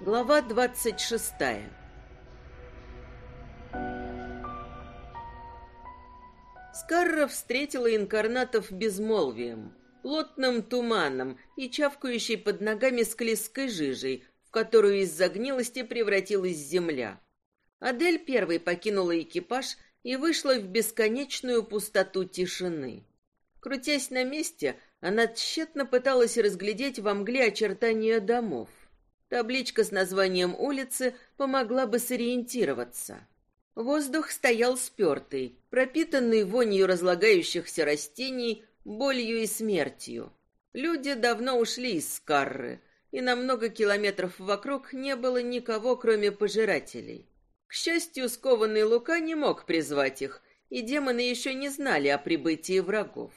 Глава двадцать шестая Скарра встретила инкарнатов безмолвием, плотным туманом и чавкающей под ногами склизкой жижей, в которую из-за гнилости превратилась земля. Адель первой покинула экипаж и вышла в бесконечную пустоту тишины. Крутясь на месте, она тщетно пыталась разглядеть во мгле очертания домов. Табличка с названием улицы помогла бы сориентироваться. Воздух стоял спертый, пропитанный вонью разлагающихся растений, болью и смертью. Люди давно ушли из Скарры, и на много километров вокруг не было никого, кроме пожирателей. К счастью, скованный Лука не мог призвать их, и демоны еще не знали о прибытии врагов.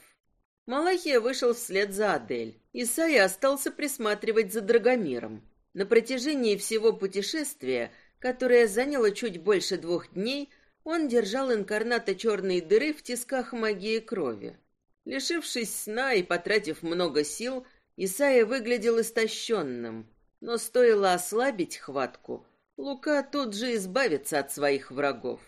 Малахия вышел вслед за Адель. Исайя остался присматривать за Драгомиром. На протяжении всего путешествия – которое заняло чуть больше двух дней, он держал инкарната черной дыры в тисках магии крови. Лишившись сна и потратив много сил, Исайя выглядел истощенным, но стоило ослабить хватку, Лука тут же избавится от своих врагов.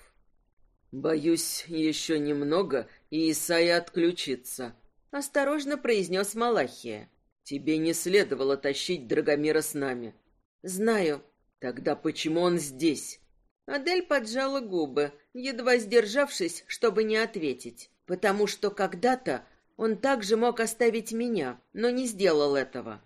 «Боюсь, еще немного, и Исайя отключится», — осторожно произнес Малахия. «Тебе не следовало тащить Драгомира с нами». «Знаю», Тогда почему он здесь? Адель поджала губы, едва сдержавшись, чтобы не ответить, потому что когда-то он также мог оставить меня, но не сделал этого.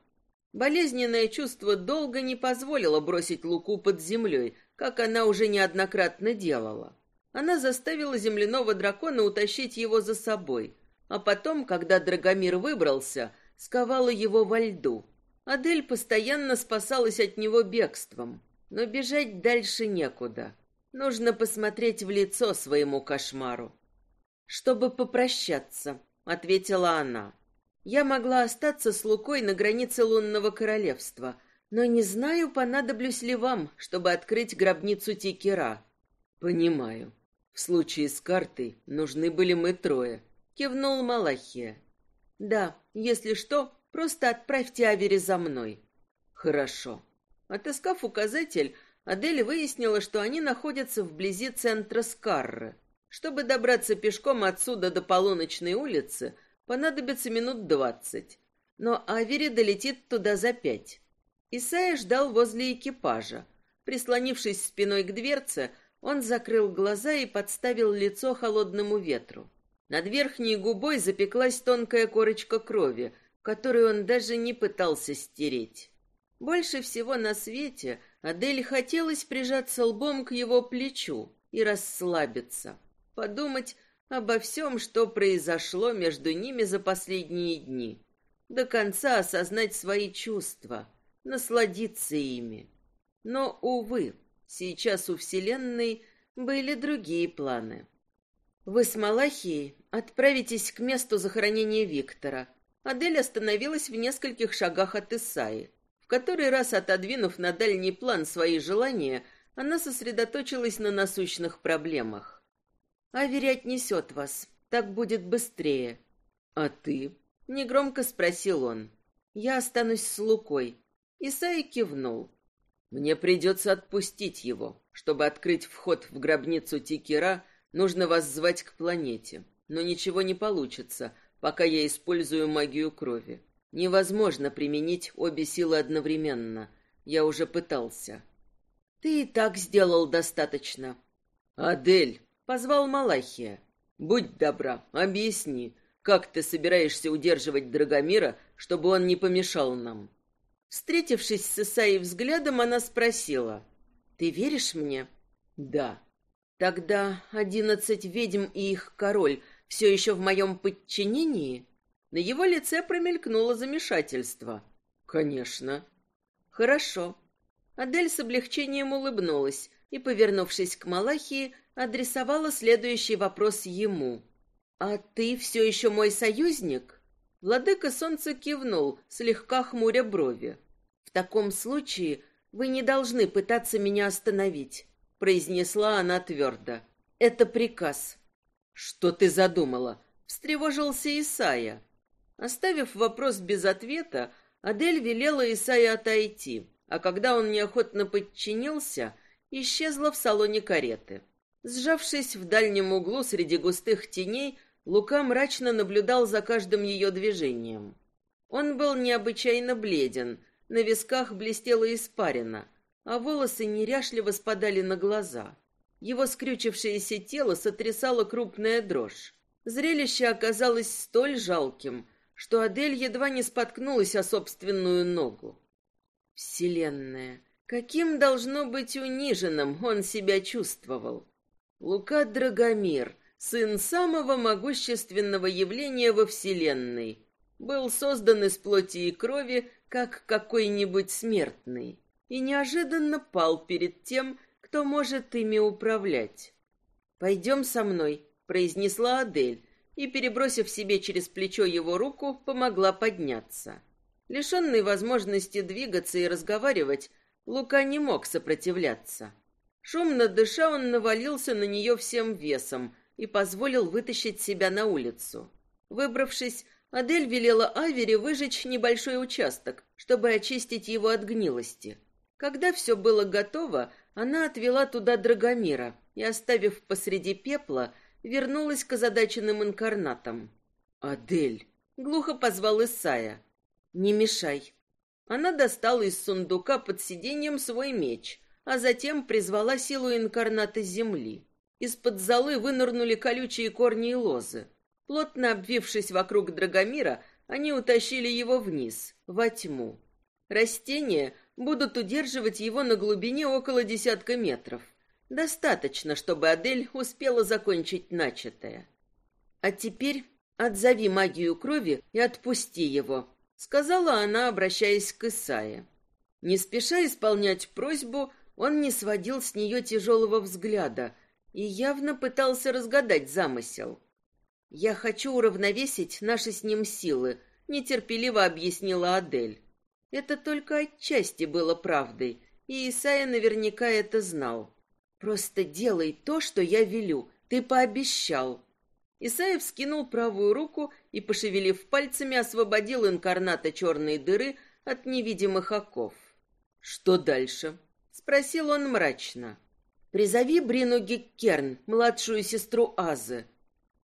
Болезненное чувство долго не позволило бросить Луку под землей, как она уже неоднократно делала. Она заставила земляного дракона утащить его за собой, а потом, когда Драгомир выбрался, сковала его во льду. Адель постоянно спасалась от него бегством, но бежать дальше некуда. Нужно посмотреть в лицо своему кошмару. «Чтобы попрощаться», — ответила она. «Я могла остаться с Лукой на границе лунного королевства, но не знаю, понадоблюсь ли вам, чтобы открыть гробницу Тикера». «Понимаю. В случае с картой нужны были мы трое», — кивнул Малахия. «Да, если что, Просто отправьте Авери за мной. Хорошо. Отыскав указатель, Адель выяснила, что они находятся вблизи центра Скарры. Чтобы добраться пешком отсюда до полуночной улицы, понадобится минут двадцать. Но Авери долетит туда за пять. Исайя ждал возле экипажа. Прислонившись спиной к дверце, он закрыл глаза и подставил лицо холодному ветру. Над верхней губой запеклась тонкая корочка крови — которую он даже не пытался стереть. Больше всего на свете Адель хотелось прижаться лбом к его плечу и расслабиться, подумать обо всем, что произошло между ними за последние дни, до конца осознать свои чувства, насладиться ими. Но, увы, сейчас у Вселенной были другие планы. Вы с Малахией отправитесь к месту захоронения Виктора, Адель остановилась в нескольких шагах от Исаи. В который раз отодвинув на дальний план свои желания, она сосредоточилась на насущных проблемах. «Авери отнесет вас. Так будет быстрее». «А ты?» — негромко спросил он. «Я останусь с Лукой». Исаи кивнул. «Мне придется отпустить его. Чтобы открыть вход в гробницу Тикера, нужно вас звать к планете. Но ничего не получится, пока я использую магию крови. Невозможно применить обе силы одновременно. Я уже пытался. Ты и так сделал достаточно. Адель, позвал Малахия. Будь добра, объясни, как ты собираешься удерживать Драгомира, чтобы он не помешал нам? Встретившись с Исаей взглядом, она спросила: "Ты веришь мне?" "Да". Тогда одиннадцать ведьм и их король все еще в моем подчинении?» На его лице промелькнуло замешательство. «Конечно». «Хорошо». Адель с облегчением улыбнулась и, повернувшись к Малахии, адресовала следующий вопрос ему. «А ты все еще мой союзник?» Владыка Солнца кивнул, слегка хмуря брови. «В таком случае вы не должны пытаться меня остановить», — произнесла она твердо. «Это приказ. «Что ты задумала?» — встревожился Исая. Оставив вопрос без ответа, Адель велела Исая отойти, а когда он неохотно подчинился, исчезла в салоне кареты. Сжавшись в дальнем углу среди густых теней, Лука мрачно наблюдал за каждым ее движением. Он был необычайно бледен, на висках блестела испарина, а волосы неряшливо спадали на глаза. Его скрючившееся тело сотрясало крупная дрожь. Зрелище оказалось столь жалким, что Адель едва не споткнулась о собственную ногу. Вселенная, каким должно быть униженным он себя чувствовал. Лука Драгомир, сын самого могущественного явления во Вселенной, был создан из плоти и крови, как какой-нибудь смертный, и неожиданно пал перед тем, кто может ими управлять. «Пойдем со мной», — произнесла Адель, и, перебросив себе через плечо его руку, помогла подняться. Лишенный возможности двигаться и разговаривать, Лука не мог сопротивляться. Шумно дыша, он навалился на нее всем весом и позволил вытащить себя на улицу. Выбравшись, Адель велела Авере выжечь небольшой участок, чтобы очистить его от гнилости. Когда все было готово, она отвела туда Драгомира и, оставив посреди пепла, вернулась к озадаченным инкарнатам. «Адель!» — глухо позвал Исая. «Не мешай». Она достала из сундука под сиденьем свой меч, а затем призвала силу инкарната земли. Из-под золы вынырнули колючие корни и лозы. Плотно обвившись вокруг Драгомира, они утащили его вниз, во тьму. Растения будут удерживать его на глубине около десятка метров. Достаточно, чтобы Адель успела закончить начатое. А теперь отзови магию крови и отпусти его, сказала она, обращаясь к Исае. Не спеша исполнять просьбу, он не сводил с нее тяжелого взгляда и явно пытался разгадать замысел. «Я хочу уравновесить наши с ним силы», — нетерпеливо объяснила Адель. Это только отчасти было правдой, и Исайя наверняка это знал. «Просто делай то, что я велю, ты пообещал». Исаев скинул правую руку и, пошевелив пальцами, освободил инкарната черной дыры от невидимых оков. «Что дальше?» — спросил он мрачно. «Призови Брину Геккерн, младшую сестру Азы.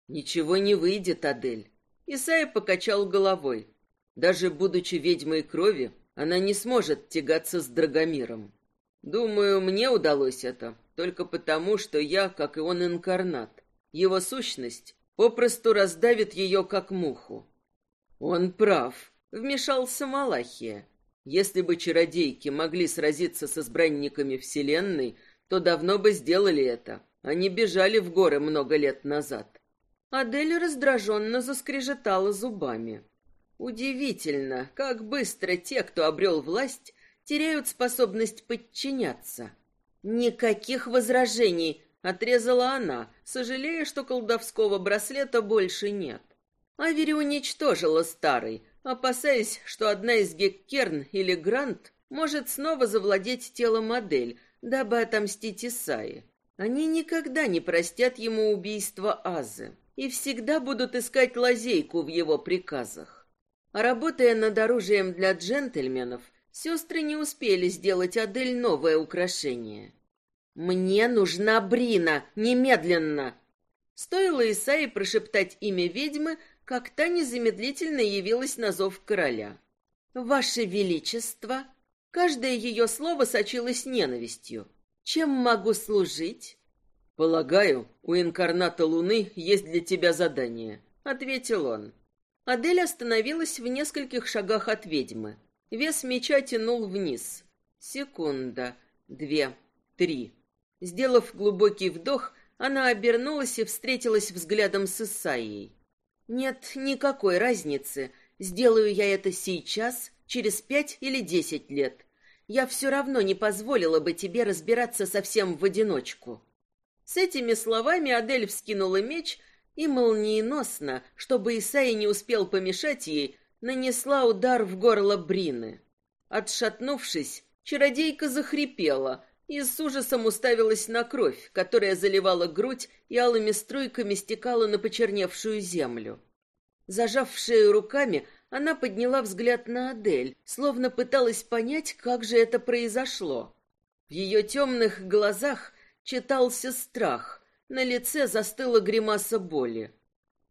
Ничего не выйдет, Адель. Исайя покачал головой. Даже будучи ведьмой крови, она не сможет тягаться с Драгомиром. Думаю, мне удалось это только потому, что я, как и он, инкарнат. Его сущность попросту раздавит ее, как муху. Он прав, вмешался Малахия. Если бы чародейки могли сразиться с избранниками Вселенной, то давно бы сделали это. Они бежали в горы много лет назад. Адель раздраженно заскрежетала зубами. Удивительно, как быстро те, кто обрел власть, теряют способность подчиняться. Никаких возражений, отрезала она, сожалея, что колдовского браслета больше нет. Авери уничтожила старый, опасаясь, что одна из Геккерн или Грант может снова завладеть телом модель, дабы отомстить Исаи. Они никогда не простят ему убийство Азы и всегда будут искать лазейку в его приказах. Работая над оружием для джентльменов, сестры не успели сделать Адель новое украшение. «Мне нужна Брина! Немедленно!» Стоило Исаи прошептать имя ведьмы, как та незамедлительно явилась на зов короля. «Ваше Величество!» Каждое ее слово сочилось ненавистью. «Чем могу служить?» «Полагаю, у инкарната Луны есть для тебя задание», — ответил он. Адель остановилась в нескольких шагах от ведьмы. Вес меча тянул вниз. Секунда, две, три. Сделав глубокий вдох, она обернулась и встретилась взглядом с Исаией. «Нет никакой разницы, сделаю я это сейчас, через пять или десять лет. Я все равно не позволила бы тебе разбираться совсем в одиночку». С этими словами Адель вскинула меч и молниеносно, чтобы Исаи не успел помешать ей, нанесла удар в горло Брины. Отшатнувшись, чародейка захрипела и с ужасом уставилась на кровь, которая заливала грудь и алыми струйками стекала на почерневшую землю. Зажав шею руками, она подняла взгляд на Адель, словно пыталась понять, как же это произошло. В ее темных глазах читался страх, на лице застыла гримаса боли.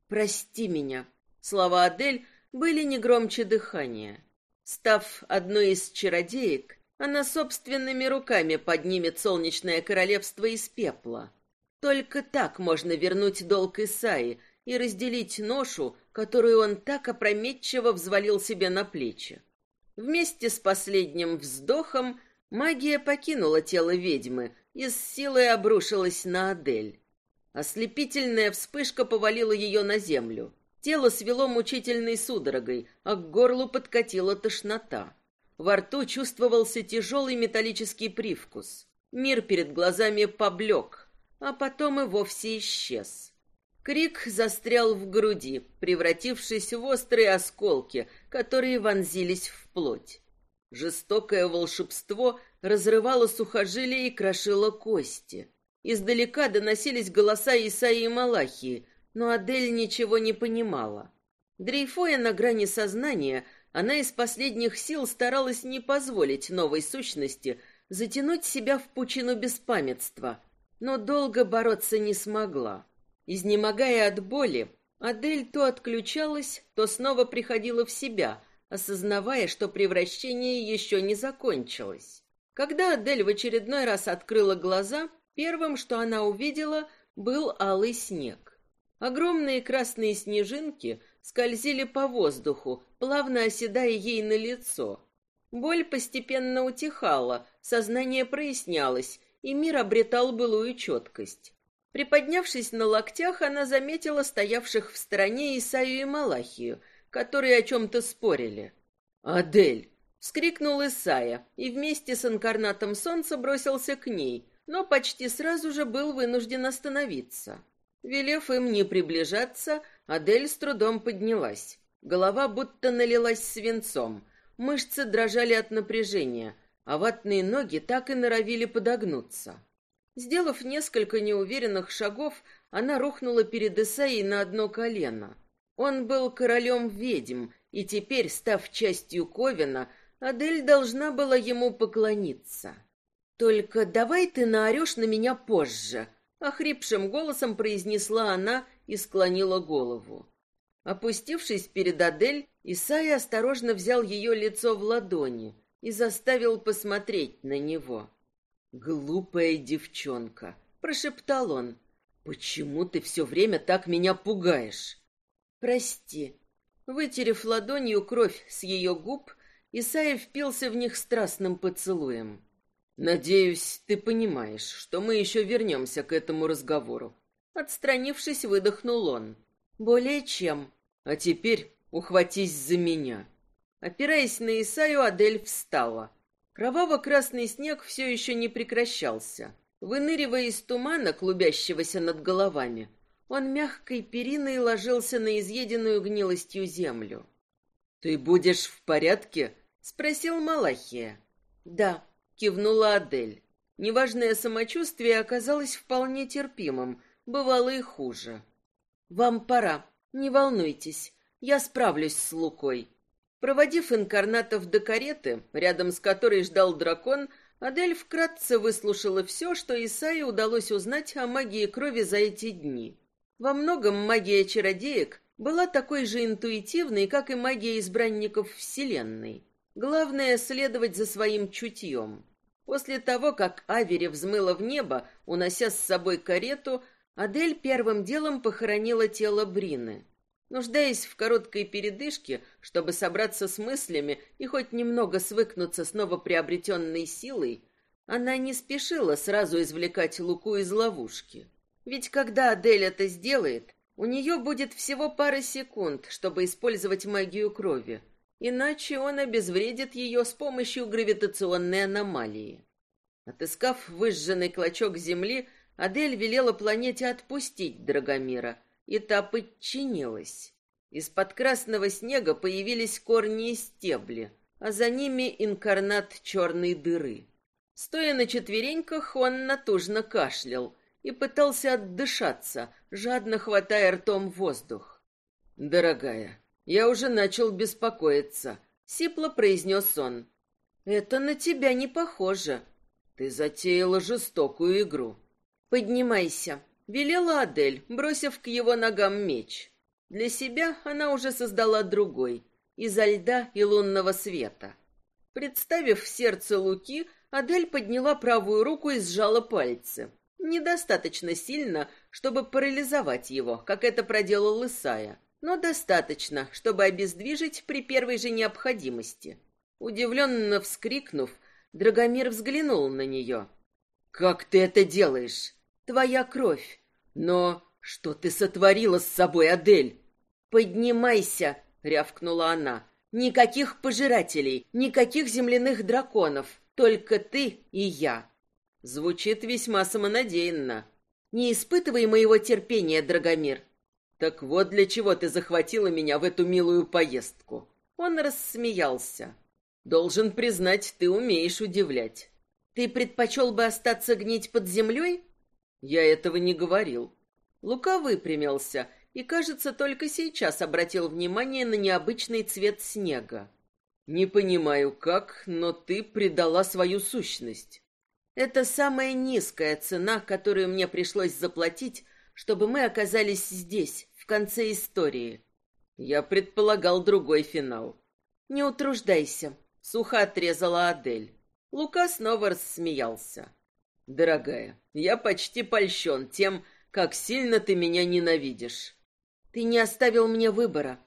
«Прости меня». Слова Адель были не громче дыхания. Став одной из чародеек, она собственными руками поднимет солнечное королевство из пепла. Только так можно вернуть долг Исаи и разделить ношу, которую он так опрометчиво взвалил себе на плечи. Вместе с последним вздохом магия покинула тело ведьмы и с силой обрушилась на Адель. Ослепительная вспышка повалила ее на землю. Тело свело мучительной судорогой, а к горлу подкатила тошнота. Во рту чувствовался тяжелый металлический привкус. Мир перед глазами поблек, а потом и вовсе исчез. Крик застрял в груди, превратившись в острые осколки, которые вонзились в плоть. Жестокое волшебство разрывало сухожилия и крошило кости. Издалека доносились голоса Исаии и Малахии, но Адель ничего не понимала. Дрейфуя на грани сознания, она из последних сил старалась не позволить новой сущности затянуть себя в пучину беспамятства, но долго бороться не смогла. Изнемогая от боли, Адель то отключалась, то снова приходила в себя, осознавая, что превращение еще не закончилось. Когда Адель в очередной раз открыла глаза, первым, что она увидела, был алый снег. Огромные красные снежинки скользили по воздуху, плавно оседая ей на лицо. Боль постепенно утихала, сознание прояснялось, и мир обретал былую четкость. Приподнявшись на локтях, она заметила стоявших в стороне Исаю и Малахию, которые о чем-то спорили. «Адель!» — вскрикнул Исая и вместе с инкарнатом солнца бросился к ней, но почти сразу же был вынужден остановиться. Велев им не приближаться, Адель с трудом поднялась. Голова будто налилась свинцом, мышцы дрожали от напряжения, а ватные ноги так и норовили подогнуться. Сделав несколько неуверенных шагов, она рухнула перед Исаей на одно колено. Он был королем ведьм, и теперь, став частью Ковина, Адель должна была ему поклониться. «Только давай ты наорешь на меня позже», Охрипшим голосом произнесла она и склонила голову. Опустившись перед Адель, Исайя осторожно взял ее лицо в ладони и заставил посмотреть на него. «Глупая девчонка», — прошептал он, — «почему ты все время так меня пугаешь?» «Прости». Вытерев ладонью кровь с ее губ, Исайя впился в них страстным поцелуем. Надеюсь, ты понимаешь, что мы еще вернемся к этому разговору. Отстранившись, выдохнул он. Более чем. А теперь ухватись за меня. Опираясь на Исаю, Адель встала. Кроваво-красный снег все еще не прекращался. Выныривая из тумана, клубящегося над головами, он мягкой периной ложился на изъеденную гнилостью землю. «Ты будешь в порядке?» — спросил Малахия. «Да», кивнула Адель. Неважное самочувствие оказалось вполне терпимым, бывало и хуже. Вам пора. Не волнуйтесь, я справлюсь с Лукой. Проводив инкарнатов до кареты, рядом с которой ждал дракон, Адель вкратце выслушала все, что Исае удалось узнать о магии крови за эти дни. Во многом магия чародеек была такой же интуитивной, как и магия избранников Вселенной. Главное — следовать за своим чутьем. После того, как Авери взмыла в небо, унося с собой карету, Адель первым делом похоронила тело Брины. Нуждаясь в короткой передышке, чтобы собраться с мыслями и хоть немного свыкнуться с новоприобретенной силой, она не спешила сразу извлекать Луку из ловушки. Ведь когда Адель это сделает, у нее будет всего пара секунд, чтобы использовать магию крови иначе он обезвредит ее с помощью гравитационной аномалии. Отыскав выжженный клочок земли, Адель велела планете отпустить Драгомира, и та подчинилась. Из-под красного снега появились корни и стебли, а за ними инкарнат черной дыры. Стоя на четвереньках, он натужно кашлял и пытался отдышаться, жадно хватая ртом воздух. «Дорогая, Я уже начал беспокоиться. Сипло произнес он. Это на тебя не похоже. Ты затеяла жестокую игру. Поднимайся, велела Адель, бросив к его ногам меч. Для себя она уже создала другой, изо льда и лунного света. Представив в сердце Луки, Адель подняла правую руку и сжала пальцы. Недостаточно сильно, чтобы парализовать его, как это проделал Исая, но достаточно, чтобы обездвижить при первой же необходимости. Удивленно вскрикнув, Драгомир взглянул на нее. «Как ты это делаешь? Твоя кровь. Но что ты сотворила с собой, Адель?» «Поднимайся!» — рявкнула она. «Никаких пожирателей, никаких земляных драконов, только ты и я». Звучит весьма самонадеянно. Не испытывай моего терпения, Драгомир. Так вот для чего ты захватила меня в эту милую поездку. Он рассмеялся. Должен признать, ты умеешь удивлять. Ты предпочел бы остаться гнить под землей? Я этого не говорил. Лука выпрямился и, кажется, только сейчас обратил внимание на необычный цвет снега. Не понимаю, как, но ты предала свою сущность. Это самая низкая цена, которую мне пришлось заплатить, чтобы мы оказались здесь, конце истории. Я предполагал другой финал. Не утруждайся, сухо отрезала Адель. Лука снова рассмеялся. Дорогая, я почти польщен тем, как сильно ты меня ненавидишь. Ты не оставил мне выбора.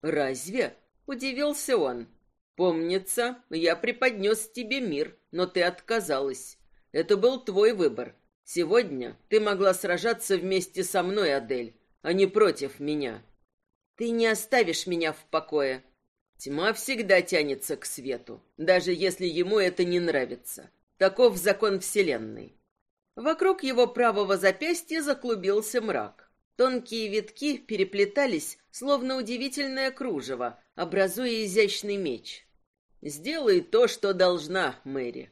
Разве? Удивился он. Помнится, я преподнес тебе мир, но ты отказалась. Это был твой выбор. Сегодня ты могла сражаться вместе со мной, Адель, а не против меня. Ты не оставишь меня в покое. Тьма всегда тянется к свету, даже если ему это не нравится. Таков закон Вселенной. Вокруг его правого запястья заклубился мрак. Тонкие витки переплетались, словно удивительное кружево, образуя изящный меч. «Сделай то, что должна, Мэри»,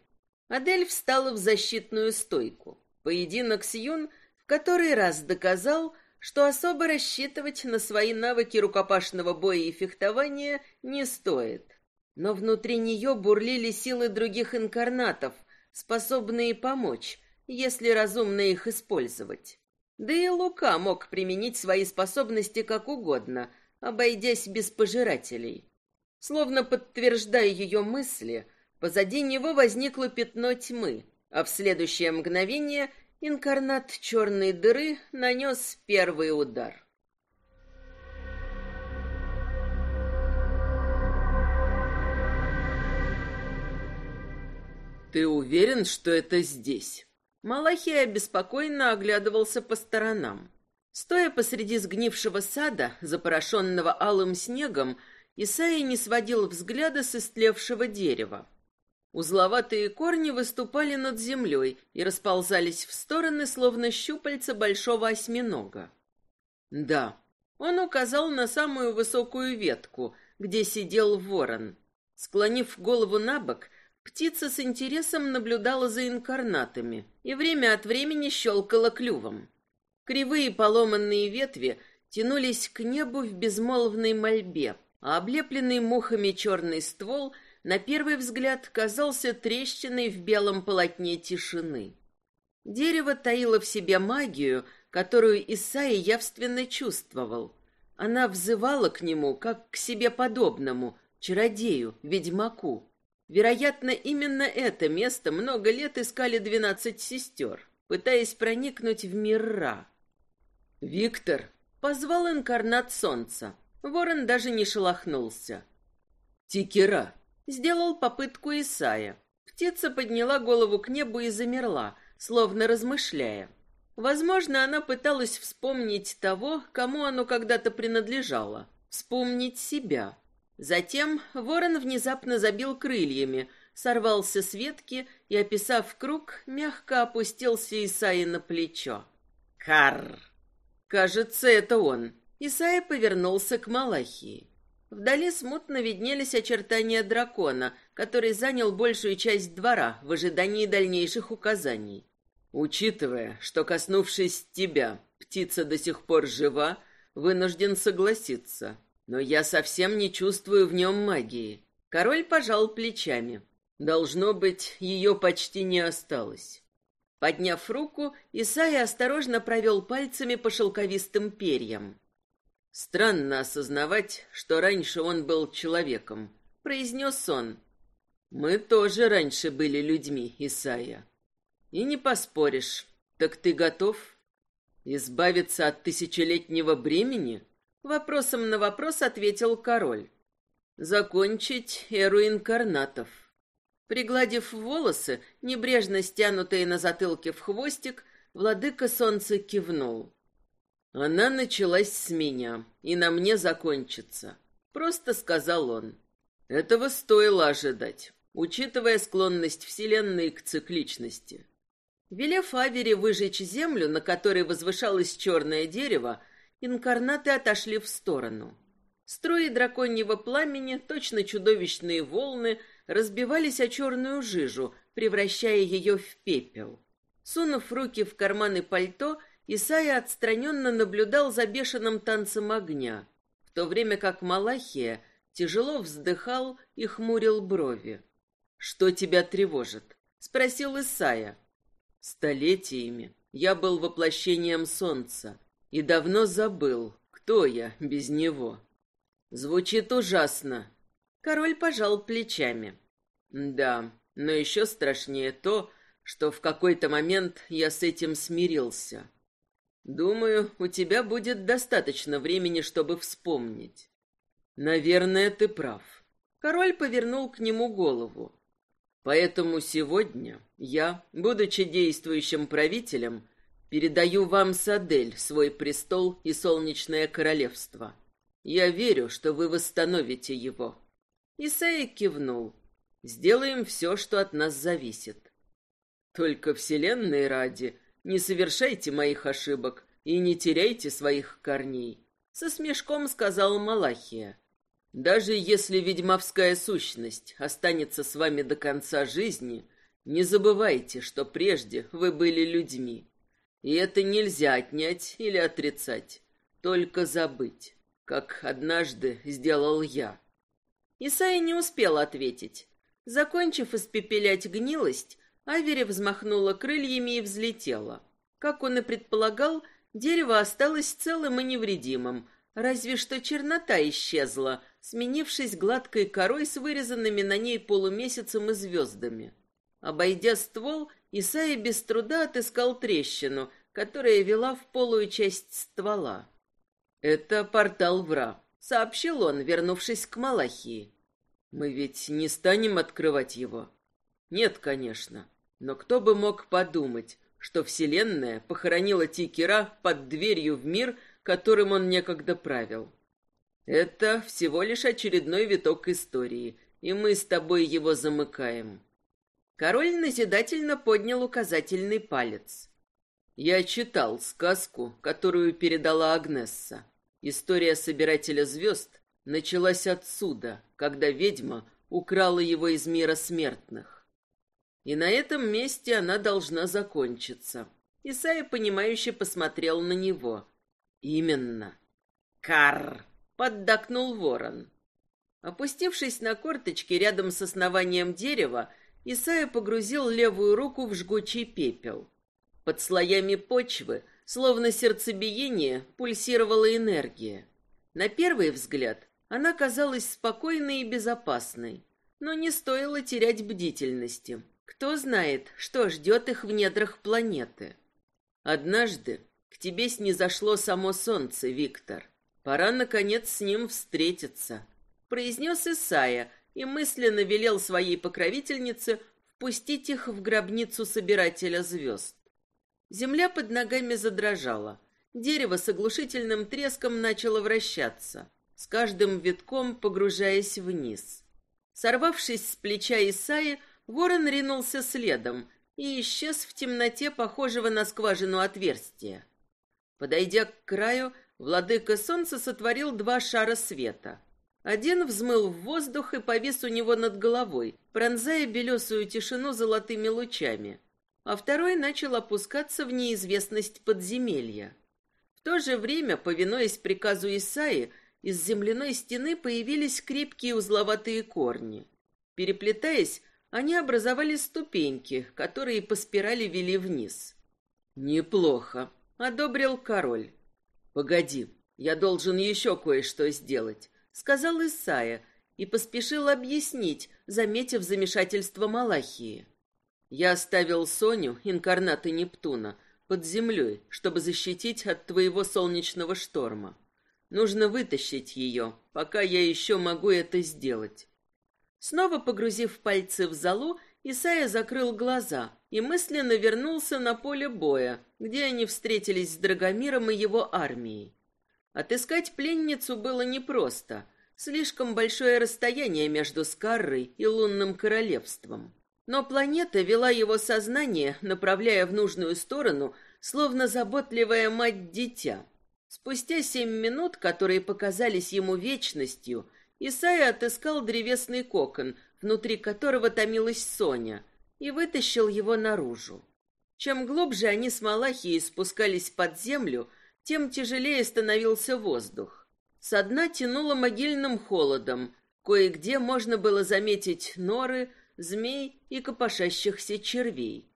Адель встала в защитную стойку. Поединок с Юн в который раз доказал, что особо рассчитывать на свои навыки рукопашного боя и фехтования не стоит. Но внутри нее бурлили силы других инкарнатов, способные помочь, если разумно их использовать. Да и Лука мог применить свои способности как угодно, обойдясь без пожирателей. Словно подтверждая ее мысли, Позади него возникло пятно тьмы, а в следующее мгновение инкарнат черной дыры нанес первый удар. «Ты уверен, что это здесь?» Малахия беспокойно оглядывался по сторонам. Стоя посреди сгнившего сада, запорошенного алым снегом, Исаия не сводил взгляда с истлевшего дерева. Узловатые корни выступали над землей и расползались в стороны, словно щупальца большого осьминога. Да, он указал на самую высокую ветку, где сидел ворон. Склонив голову на бок, птица с интересом наблюдала за инкарнатами и время от времени щелкала клювом. Кривые поломанные ветви тянулись к небу в безмолвной мольбе, а облепленный мухами черный ствол — на первый взгляд казался трещиной в белом полотне тишины. Дерево таило в себе магию, которую Исаия явственно чувствовал. Она взывала к нему, как к себе подобному, чародею, ведьмаку. Вероятно, именно это место много лет искали двенадцать сестер, пытаясь проникнуть в мир Ра. «Виктор!» — позвал инкарнат солнца. Ворон даже не шелохнулся. «Тикера!» Сделал попытку Исая. Птица подняла голову к небу и замерла, словно размышляя. Возможно, она пыталась вспомнить того, кому оно когда-то принадлежало, вспомнить себя. Затем ворон внезапно забил крыльями, сорвался с ветки и, описав круг, мягко опустился Исаи на плечо. «Карр!» Кажется, это он. Исаия повернулся к Малахии. Вдали смутно виднелись очертания дракона, который занял большую часть двора в ожидании дальнейших указаний. Учитывая, что, коснувшись тебя, птица до сих пор жива, вынужден согласиться. Но я совсем не чувствую в нем магии. Король пожал плечами. Должно быть, ее почти не осталось. Подняв руку, Исайя осторожно провел пальцами по шелковистым перьям. Странно осознавать, что раньше он был человеком, произнес он. Мы тоже раньше были людьми, Исайя. И не поспоришь. Так ты готов избавиться от тысячелетнего бремени? Вопросом на вопрос ответил король. Закончить эру инкарнатов. Пригладив волосы, небрежно стянутые на затылке в хвостик, владыка солнца кивнул. Она началась с меня, и на мне закончится. Просто сказал он. Этого стоило ожидать, учитывая склонность Вселенной к цикличности. Велев Авере выжечь землю, на которой возвышалось черное дерево, инкарнаты отошли в сторону. Струи драконьего пламени, точно чудовищные волны, разбивались о черную жижу, превращая ее в пепел. Сунув руки в карманы пальто, Исайя отстраненно наблюдал за бешеным танцем огня, в то время как Малахия тяжело вздыхал и хмурил брови. «Что тебя тревожит?» — спросил Исайя. «Столетиями я был воплощением солнца и давно забыл, кто я без него». Звучит ужасно. Король пожал плечами. Да, но еще страшнее то, что в какой-то момент я с этим смирился. Думаю, у тебя будет достаточно времени, чтобы вспомнить. Наверное, ты прав. Король повернул к нему голову. Поэтому сегодня я, будучи действующим правителем, передаю вам Садель, свой престол и солнечное королевство. Я верю, что вы восстановите его. Исаия кивнул. Сделаем все, что от нас зависит. Только вселенной ради не совершайте моих ошибок и не теряйте своих корней, со смешком сказал Малахия. Даже если ведьмовская сущность останется с вами до конца жизни, не забывайте, что прежде вы были людьми. И это нельзя отнять или отрицать, только забыть как однажды сделал я. Исайя не успел ответить. Закончив испепелять гнилость, Авери взмахнула крыльями и взлетела. Как он и предполагал, дерево осталось целым и невредимым, разве что чернота исчезла, сменившись гладкой корой с вырезанными на ней полумесяцем и звездами. Обойдя ствол, Исайя без труда отыскал трещину, которая вела в полую часть ствола. «Это портал Вра», — сообщил он, вернувшись к Малахии. «Мы ведь не станем открывать его?» «Нет, конечно. Но кто бы мог подумать, что Вселенная похоронила Тикера под дверью в мир, которым он некогда правил. Это всего лишь очередной виток истории, и мы с тобой его замыкаем». Король назидательно поднял указательный палец. Я читал сказку, которую передала Агнесса. История собирателя звезд началась отсюда, когда ведьма украла его из мира смертных. И на этом месте она должна закончиться. Исайя, понимающе посмотрел на него. Именно. Кар! поддакнул ворон. Опустившись на корточки рядом с основанием дерева, Исайя погрузил левую руку в жгучий пепел. Под слоями почвы — Словно сердцебиение пульсировала энергия. На первый взгляд она казалась спокойной и безопасной, но не стоило терять бдительности. Кто знает, что ждет их в недрах планеты. Однажды к тебе снизошло само солнце, Виктор. Пора, наконец, с ним встретиться, произнес Исая и мысленно велел своей покровительнице впустить их в гробницу собирателя звезд. Земля под ногами задрожала. Дерево с оглушительным треском начало вращаться, с каждым витком погружаясь вниз. Сорвавшись с плеча Исаи, ворон ринулся следом и исчез в темноте, похожего на скважину отверстия. Подойдя к краю, владыка солнца сотворил два шара света. Один взмыл в воздух и повис у него над головой, пронзая белесую тишину золотыми лучами а второй начал опускаться в неизвестность подземелья. В то же время, повинуясь приказу Исаи, из земляной стены появились крепкие узловатые корни. Переплетаясь, они образовали ступеньки, которые по спирали вели вниз. «Неплохо», — одобрил король. «Погоди, я должен еще кое-что сделать», — сказал Исая и поспешил объяснить, заметив замешательство Малахии. «Я оставил Соню, инкарната Нептуна, под землей, чтобы защитить от твоего солнечного шторма. Нужно вытащить ее, пока я еще могу это сделать». Снова погрузив пальцы в залу, Исайя закрыл глаза и мысленно вернулся на поле боя, где они встретились с Драгомиром и его армией. Отыскать пленницу было непросто. Слишком большое расстояние между Скаррой и лунным королевством. Но планета вела его сознание, направляя в нужную сторону, словно заботливая мать-дитя. Спустя семь минут, которые показались ему вечностью, Исайя отыскал древесный кокон, внутри которого томилась Соня, и вытащил его наружу. Чем глубже они с Малахией спускались под землю, тем тяжелее становился воздух. Со дна тянуло могильным холодом, кое-где можно было заметить норы, змей и копошащихся червей.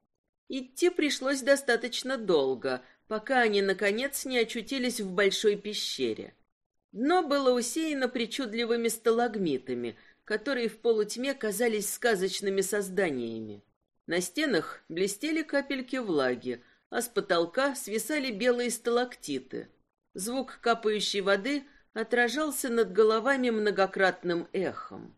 Идти пришлось достаточно долго, пока они, наконец, не очутились в большой пещере. Дно было усеяно причудливыми сталагмитами, которые в полутьме казались сказочными созданиями. На стенах блестели капельки влаги, а с потолка свисали белые сталактиты. Звук капающей воды отражался над головами многократным эхом.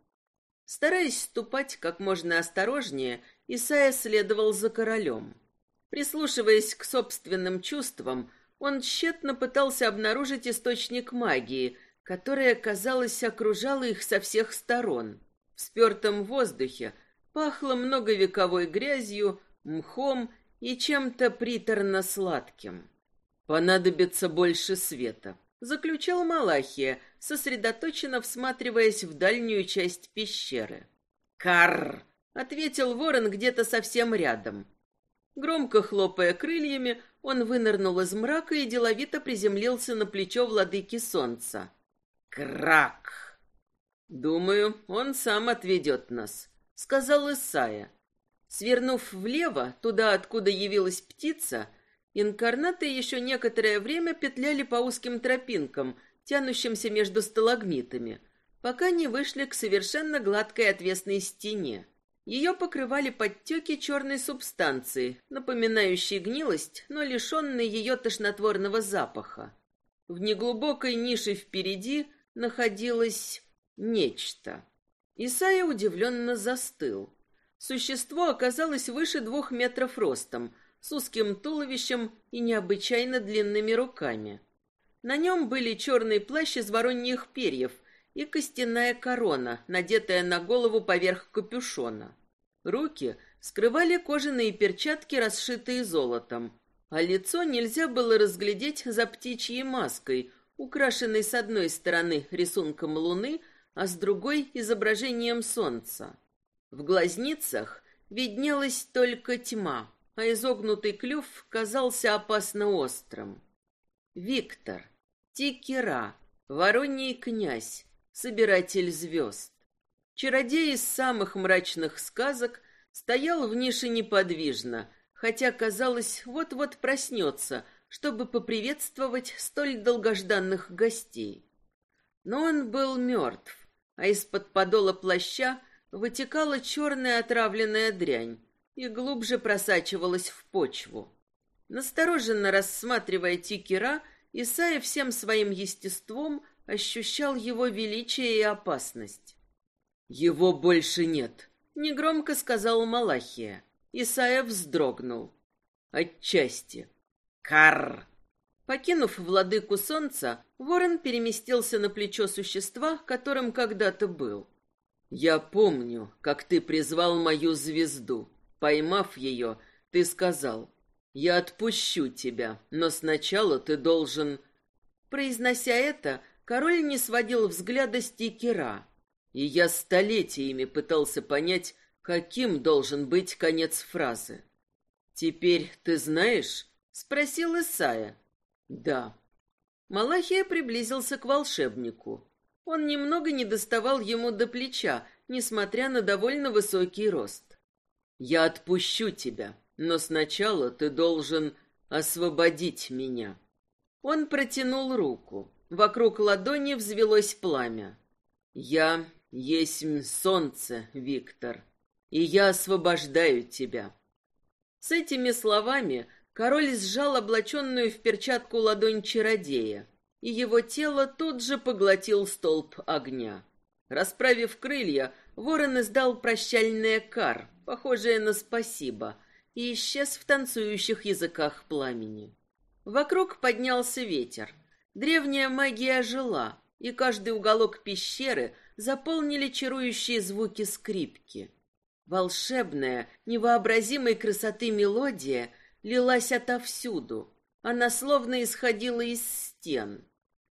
Стараясь ступать как можно осторожнее, Исайя следовал за королем. Прислушиваясь к собственным чувствам, он тщетно пытался обнаружить источник магии, которая, казалось, окружала их со всех сторон. В спертом воздухе пахло многовековой грязью, мхом и чем-то приторно-сладким. «Понадобится больше света», — заключил Малахия, сосредоточенно всматриваясь в дальнюю часть пещеры. «Карр!» — ответил ворон где-то совсем рядом. Громко хлопая крыльями, он вынырнул из мрака и деловито приземлился на плечо владыки солнца. «Крак!» «Думаю, он сам отведет нас», — сказал Исая. Свернув влево, туда, откуда явилась птица, инкарнаты еще некоторое время петляли по узким тропинкам, тянущимся между сталагмитами, пока не вышли к совершенно гладкой отвесной стене. Ее покрывали подтеки черной субстанции, напоминающей гнилость, но лишенной ее тошнотворного запаха. В неглубокой нише впереди находилось нечто. Исайя удивленно застыл. Существо оказалось выше двух метров ростом, с узким туловищем и необычайно длинными руками. На нем были черный плащ из вороньих перьев и костяная корона, надетая на голову поверх капюшона. Руки скрывали кожаные перчатки, расшитые золотом, а лицо нельзя было разглядеть за птичьей маской, украшенной с одной стороны рисунком луны, а с другой — изображением солнца. В глазницах виднелась только тьма, а изогнутый клюв казался опасно острым. Виктор, Тикера, Вороний князь, собиратель звезд. Чародей из самых мрачных сказок стоял в нише неподвижно, хотя, казалось, вот-вот проснется, чтобы поприветствовать столь долгожданных гостей. Но он был мертв, а из-под подола плаща вытекала черная отравленная дрянь и глубже просачивалась в почву. Настороженно рассматривая Тикера, Исаия всем своим естеством ощущал его величие и опасность. «Его больше нет», — негромко сказал Малахия. Исаия вздрогнул. «Отчасти». «Карр!» Покинув владыку солнца, ворон переместился на плечо существа, которым когда-то был. «Я помню, как ты призвал мою звезду. Поймав ее, ты сказал, «Я отпущу тебя, но сначала ты должен...» Произнося это, король не сводил взгляда с Тикера. И я столетиями пытался понять, каким должен быть конец фразы. «Теперь ты знаешь?» — спросил Исая. «Да». Малахия приблизился к волшебнику. Он немного не доставал ему до плеча, несмотря на довольно высокий рост. «Я отпущу тебя, но сначала ты должен освободить меня». Он протянул руку. Вокруг ладони взвелось пламя. «Я есть солнце, Виктор, и я освобождаю тебя». С этими словами Король сжал облаченную в перчатку ладонь чародея, и его тело тут же поглотил столб огня. Расправив крылья, ворон издал прощальное кар, похожее на спасибо, и исчез в танцующих языках пламени. Вокруг поднялся ветер. Древняя магия ожила, и каждый уголок пещеры заполнили чарующие звуки скрипки. Волшебная, невообразимой красоты мелодия — лилась отовсюду. Она словно исходила из стен.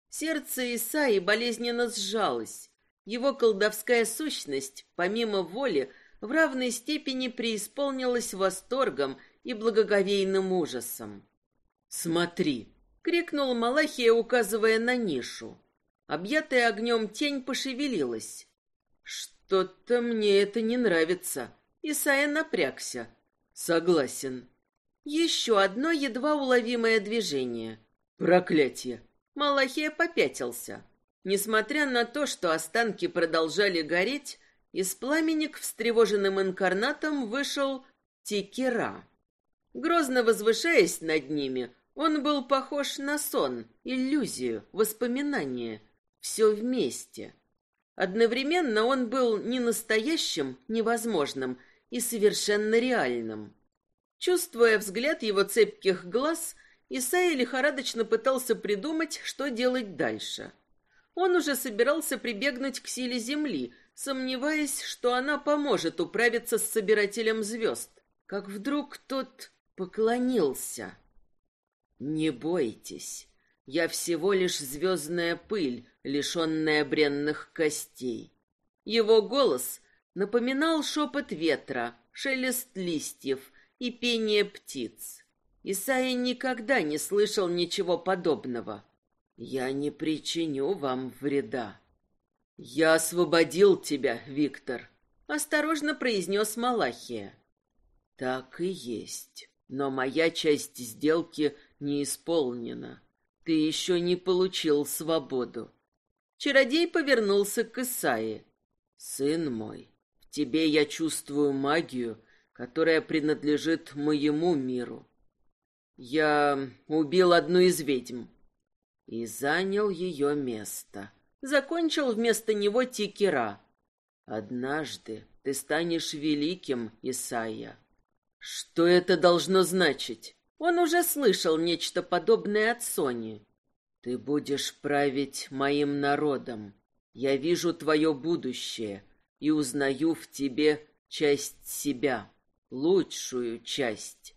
Сердце Исаи болезненно сжалось. Его колдовская сущность, помимо воли, в равной степени преисполнилась восторгом и благоговейным ужасом. «Смотри!» — крикнул Малахия, указывая на нишу. Объятая огнем тень пошевелилась. «Что-то мне это не нравится». Исайя напрягся. «Согласен. Еще одно едва уловимое движение. Проклятие! Малахия попятился. Несмотря на то, что останки продолжали гореть, из пламени к встревоженным инкарнатам вышел Тикера. Грозно возвышаясь над ними, он был похож на сон, иллюзию, воспоминание. Все вместе. Одновременно он был ни настоящим, невозможным и совершенно реальным. Чувствуя взгляд его цепких глаз, Исайя лихорадочно пытался придумать, что делать дальше. Он уже собирался прибегнуть к силе Земли, сомневаясь, что она поможет управиться с собирателем звезд, как вдруг тот поклонился. «Не бойтесь, я всего лишь звездная пыль, лишенная бренных костей». Его голос напоминал шепот ветра, шелест листьев — и пение птиц. Исайя никогда не слышал ничего подобного. «Я не причиню вам вреда». «Я освободил тебя, Виктор», — осторожно произнес Малахия. «Так и есть, но моя часть сделки не исполнена. Ты еще не получил свободу». Чародей повернулся к Исаии. «Сын мой, в тебе я чувствую магию, которая принадлежит моему миру. Я убил одну из ведьм и занял ее место. Закончил вместо него Тикера. Однажды ты станешь великим, Исайя. Что это должно значить? Он уже слышал нечто подобное от Сони. Ты будешь править моим народом. Я вижу твое будущее и узнаю в тебе часть себя лучшую часть.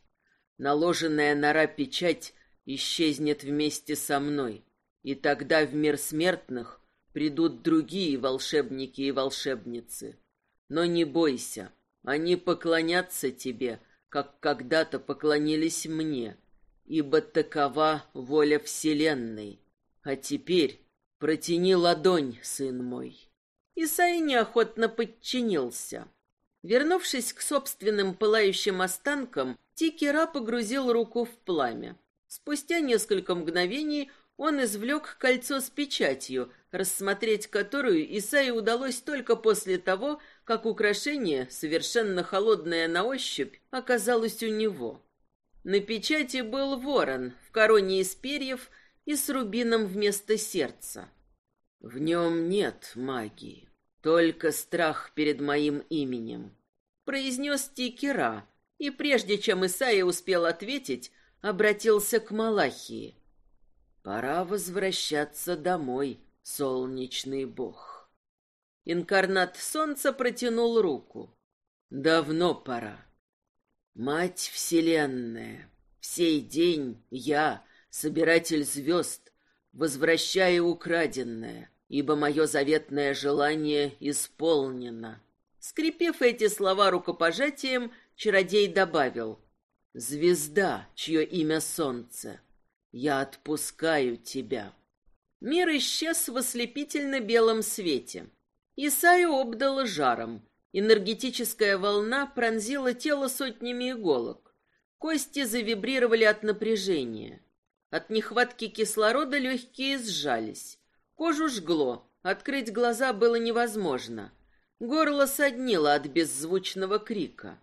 Наложенная нора печать исчезнет вместе со мной, и тогда в мир смертных придут другие волшебники и волшебницы. Но не бойся, они поклонятся тебе, как когда-то поклонились мне, ибо такова воля Вселенной. А теперь протяни ладонь, сын мой. Исаи неохотно подчинился. Вернувшись к собственным пылающим останкам, Тикера погрузил руку в пламя. Спустя несколько мгновений он извлек кольцо с печатью, рассмотреть которую Исаи удалось только после того, как украшение, совершенно холодное на ощупь, оказалось у него. На печати был ворон в короне из перьев и с рубином вместо сердца. В нем нет магии. «Только страх перед моим именем», — произнес Тикера, и прежде чем Исаия успел ответить, обратился к Малахии. «Пора возвращаться домой, солнечный бог». Инкарнат солнца протянул руку. «Давно пора. Мать Вселенная, в сей день я, собиратель звезд, возвращаю украденное, ибо мое заветное желание исполнено. Скрепив эти слова рукопожатием, чародей добавил «Звезда, чье имя солнце, я отпускаю тебя. Мир исчез в ослепительно белом свете. Исаю обдало жаром. Энергетическая волна пронзила тело сотнями иголок. Кости завибрировали от напряжения. От нехватки кислорода легкие сжались. Кожу жгло, открыть глаза было невозможно. Горло соднило от беззвучного крика.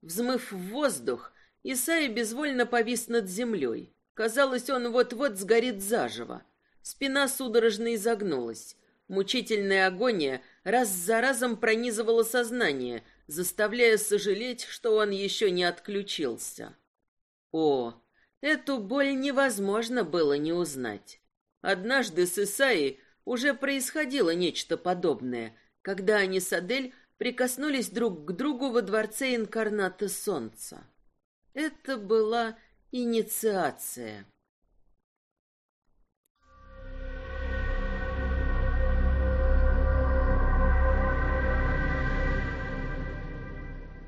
Взмыв в воздух, Исай безвольно повис над землей. Казалось, он вот-вот сгорит заживо. Спина судорожно изогнулась. Мучительная агония раз за разом пронизывала сознание, заставляя сожалеть, что он еще не отключился. О, эту боль невозможно было не узнать. Однажды с Исаей уже происходило нечто подобное, когда они с Адель прикоснулись друг к другу во дворце инкарната солнца. Это была инициация.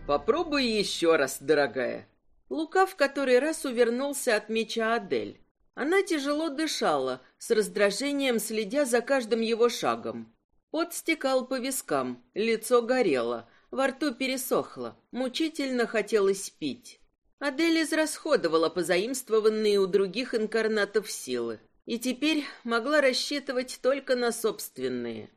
Попробуй еще раз, дорогая. Лука в который раз увернулся от меча Адель. Она тяжело дышала, с раздражением следя за каждым его шагом. Пот стекал по вискам, лицо горело, во рту пересохло, мучительно хотелось пить. Адель израсходовала позаимствованные у других инкарнатов силы, и теперь могла рассчитывать только на собственные.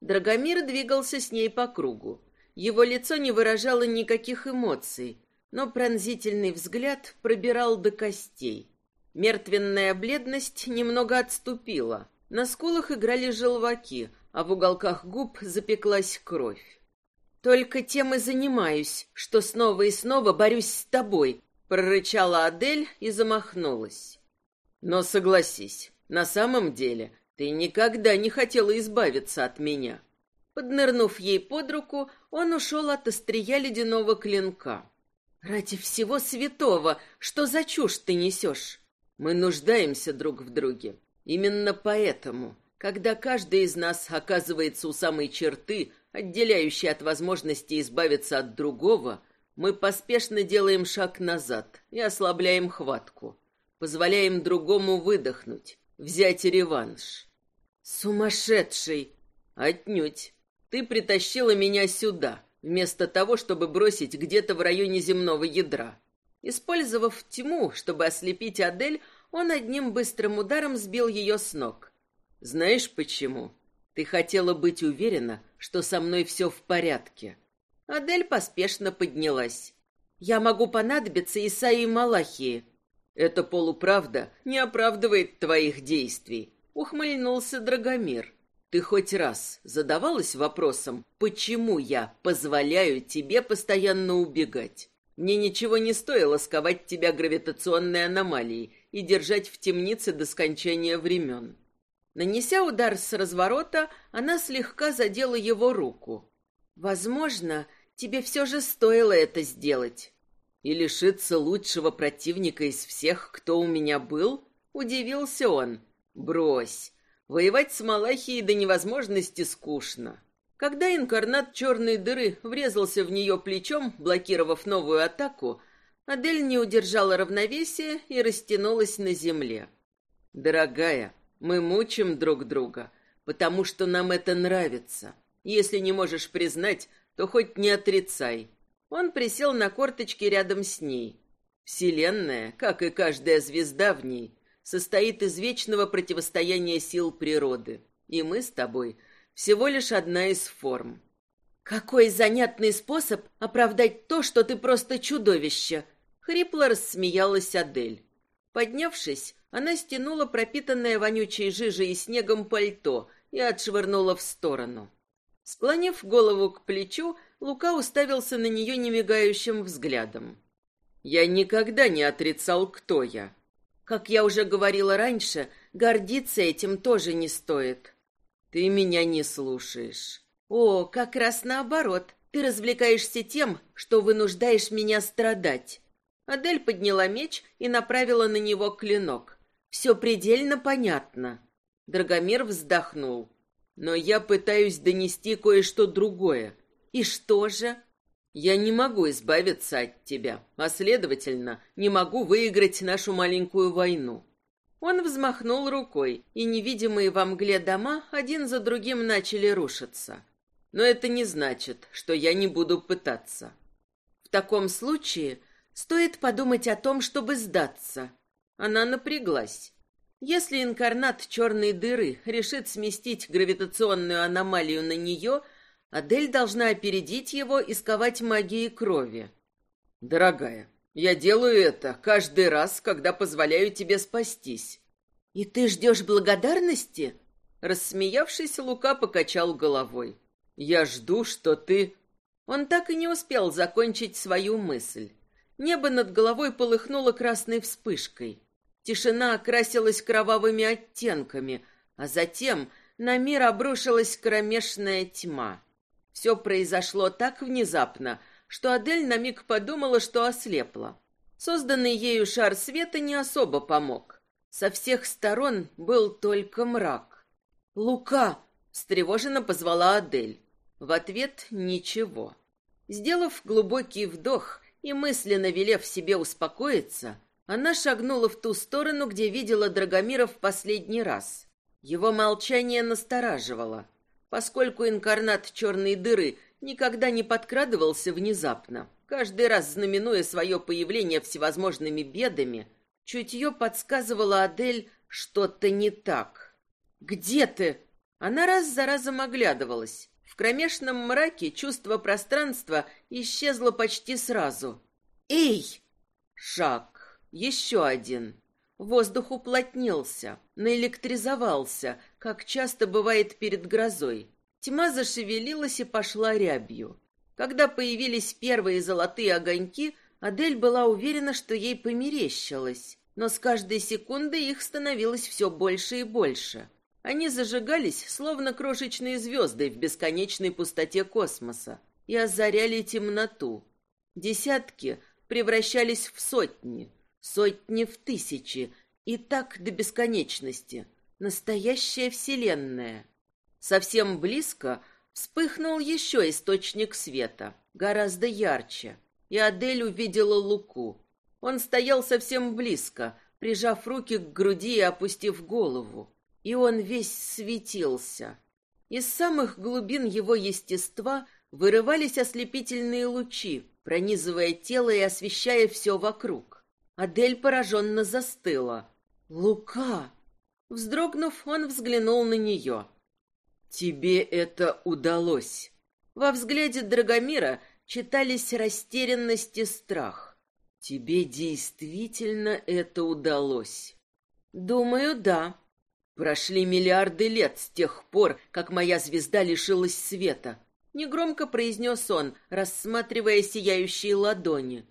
Драгомир двигался с ней по кругу. Его лицо не выражало никаких эмоций, но пронзительный взгляд пробирал до костей. Мертвенная бледность немного отступила. На скулах играли желваки, а в уголках губ запеклась кровь. «Только тем и занимаюсь, что снова и снова борюсь с тобой», — прорычала Адель и замахнулась. «Но согласись, на самом деле ты никогда не хотела избавиться от меня». Поднырнув ей под руку, он ушел от острия ледяного клинка. «Ради всего святого, что за чушь ты несешь?» «Мы нуждаемся друг в друге. Именно поэтому, когда каждый из нас оказывается у самой черты, отделяющей от возможности избавиться от другого, мы поспешно делаем шаг назад и ослабляем хватку, позволяем другому выдохнуть, взять реванш». «Сумасшедший!» «Отнюдь. Ты притащила меня сюда, вместо того, чтобы бросить где-то в районе земного ядра. Использовав тьму, чтобы ослепить Адель, он одним быстрым ударом сбил ее с ног. Знаешь почему? Ты хотела быть уверена, что со мной все в порядке. Адель поспешно поднялась. Я могу понадобиться Исаии Малахии. Эта полуправда не оправдывает твоих действий, ухмыльнулся Драгомир. Ты хоть раз задавалась вопросом, почему я позволяю тебе постоянно убегать? Мне ничего не стоило сковать тебя гравитационной аномалией и держать в темнице до скончания времен. Нанеся удар с разворота, она слегка задела его руку. «Возможно, тебе все же стоило это сделать». «И лишиться лучшего противника из всех, кто у меня был?» — удивился он. «Брось, Воевать с Малахией до невозможности скучно. Когда инкарнат черной дыры врезался в нее плечом, блокировав новую атаку, Адель не удержала равновесия и растянулась на земле. «Дорогая, мы мучим друг друга, потому что нам это нравится. Если не можешь признать, то хоть не отрицай». Он присел на корточки рядом с ней. Вселенная, как и каждая звезда в ней, состоит из вечного противостояния сил природы, и мы с тобой всего лишь одна из форм. Какой занятный способ оправдать то, что ты просто чудовище, хрипло рассмеялась Адель. Поднявшись, она стянула пропитанное вонючей жижей и снегом пальто и отшвырнула в сторону. Склонив голову к плечу, Лука уставился на нее немигающим взглядом. «Я никогда не отрицал, кто я. Как я уже говорила раньше, гордиться этим тоже не стоит. Ты меня не слушаешь. О, как раз наоборот. Ты развлекаешься тем, что вынуждаешь меня страдать. Адель подняла меч и направила на него клинок. Все предельно понятно. Драгомир вздохнул. Но я пытаюсь донести кое-что другое. И что же? Я не могу избавиться от тебя, а, следовательно, не могу выиграть нашу маленькую войну. Он взмахнул рукой, и невидимые во мгле дома один за другим начали рушиться. Но это не значит, что я не буду пытаться. В таком случае стоит подумать о том, чтобы сдаться. Она напряглась. Если инкарнат черной дыры решит сместить гравитационную аномалию на нее, Адель должна опередить его и сковать магией крови. «Дорогая, я делаю это каждый раз, когда позволяю тебе спастись». «И ты ждешь благодарности?» Рассмеявшись, Лука покачал головой. «Я жду, что ты...» Он так и не успел закончить свою мысль. Небо над головой полыхнуло красной вспышкой. Тишина окрасилась кровавыми оттенками, а затем на мир обрушилась кромешная тьма. Все произошло так внезапно, что Адель на миг подумала, что ослепла. Созданный ею шар света не особо помог. Со всех сторон был только мрак. «Лука!» — встревоженно позвала Адель. В ответ ничего. Сделав глубокий вдох и мысленно велев себе успокоиться, она шагнула в ту сторону, где видела Драгомира в последний раз. Его молчание настораживало, поскольку инкарнат черной дыры никогда не подкрадывался внезапно, каждый раз знаменуя свое появление всевозможными бедами, чутье подсказывало Адель что-то не так. «Где ты?» Она раз за разом оглядывалась. В кромешном мраке чувство пространства исчезло почти сразу. «Эй!» Шаг. Еще один. Воздух уплотнился, наэлектризовался, как часто бывает перед грозой. Тьма зашевелилась и пошла рябью. Когда появились первые золотые огоньки, Адель была уверена, что ей померещилось, но с каждой секундой их становилось все больше и больше. Они зажигались, словно крошечные звезды в бесконечной пустоте космоса, и озаряли темноту. Десятки превращались в сотни, сотни в тысячи, и так до бесконечности. Настоящая вселенная. Совсем близко вспыхнул еще источник света, гораздо ярче, и Адель увидела Луку. Он стоял совсем близко, прижав руки к груди и опустив голову и он весь светился. Из самых глубин его естества вырывались ослепительные лучи, пронизывая тело и освещая все вокруг. Адель пораженно застыла. «Лука!» Вздрогнув, он взглянул на нее. «Тебе это удалось!» Во взгляде Драгомира читались растерянность и страх. «Тебе действительно это удалось?» «Думаю, да», Прошли миллиарды лет с тех пор, как моя звезда лишилась света. Негромко произнес он, рассматривая сияющие ладони.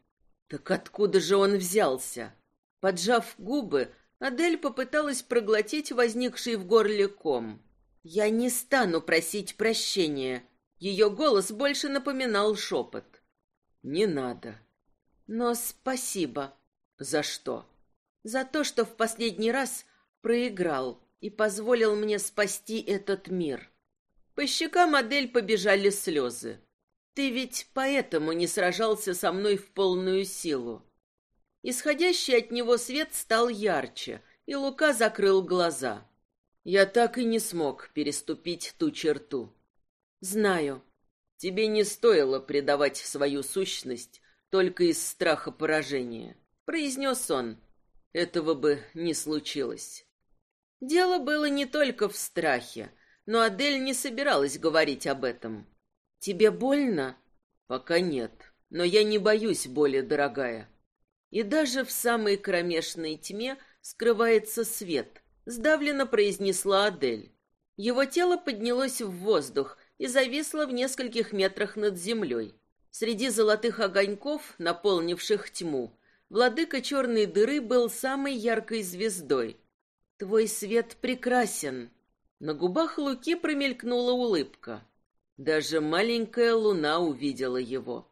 Так откуда же он взялся? Поджав губы, Адель попыталась проглотить возникший в горле ком. «Я не стану просить прощения». Ее голос больше напоминал шепот. «Не надо». «Но спасибо». «За что?» «За то, что в последний раз проиграл и позволил мне спасти этот мир. По щекам модель побежали слезы. Ты ведь поэтому не сражался со мной в полную силу. Исходящий от него свет стал ярче, и Лука закрыл глаза. Я так и не смог переступить ту черту. Знаю, тебе не стоило предавать свою сущность только из страха поражения, произнес он. Этого бы не случилось. Дело было не только в страхе, но Адель не собиралась говорить об этом. «Тебе больно?» «Пока нет, но я не боюсь боли, дорогая». И даже в самой кромешной тьме скрывается свет, сдавленно произнесла Адель. Его тело поднялось в воздух и зависло в нескольких метрах над землей. Среди золотых огоньков, наполнивших тьму, владыка черной дыры был самой яркой звездой — Твой свет прекрасен. На губах Луки промелькнула улыбка. Даже маленькая луна увидела его.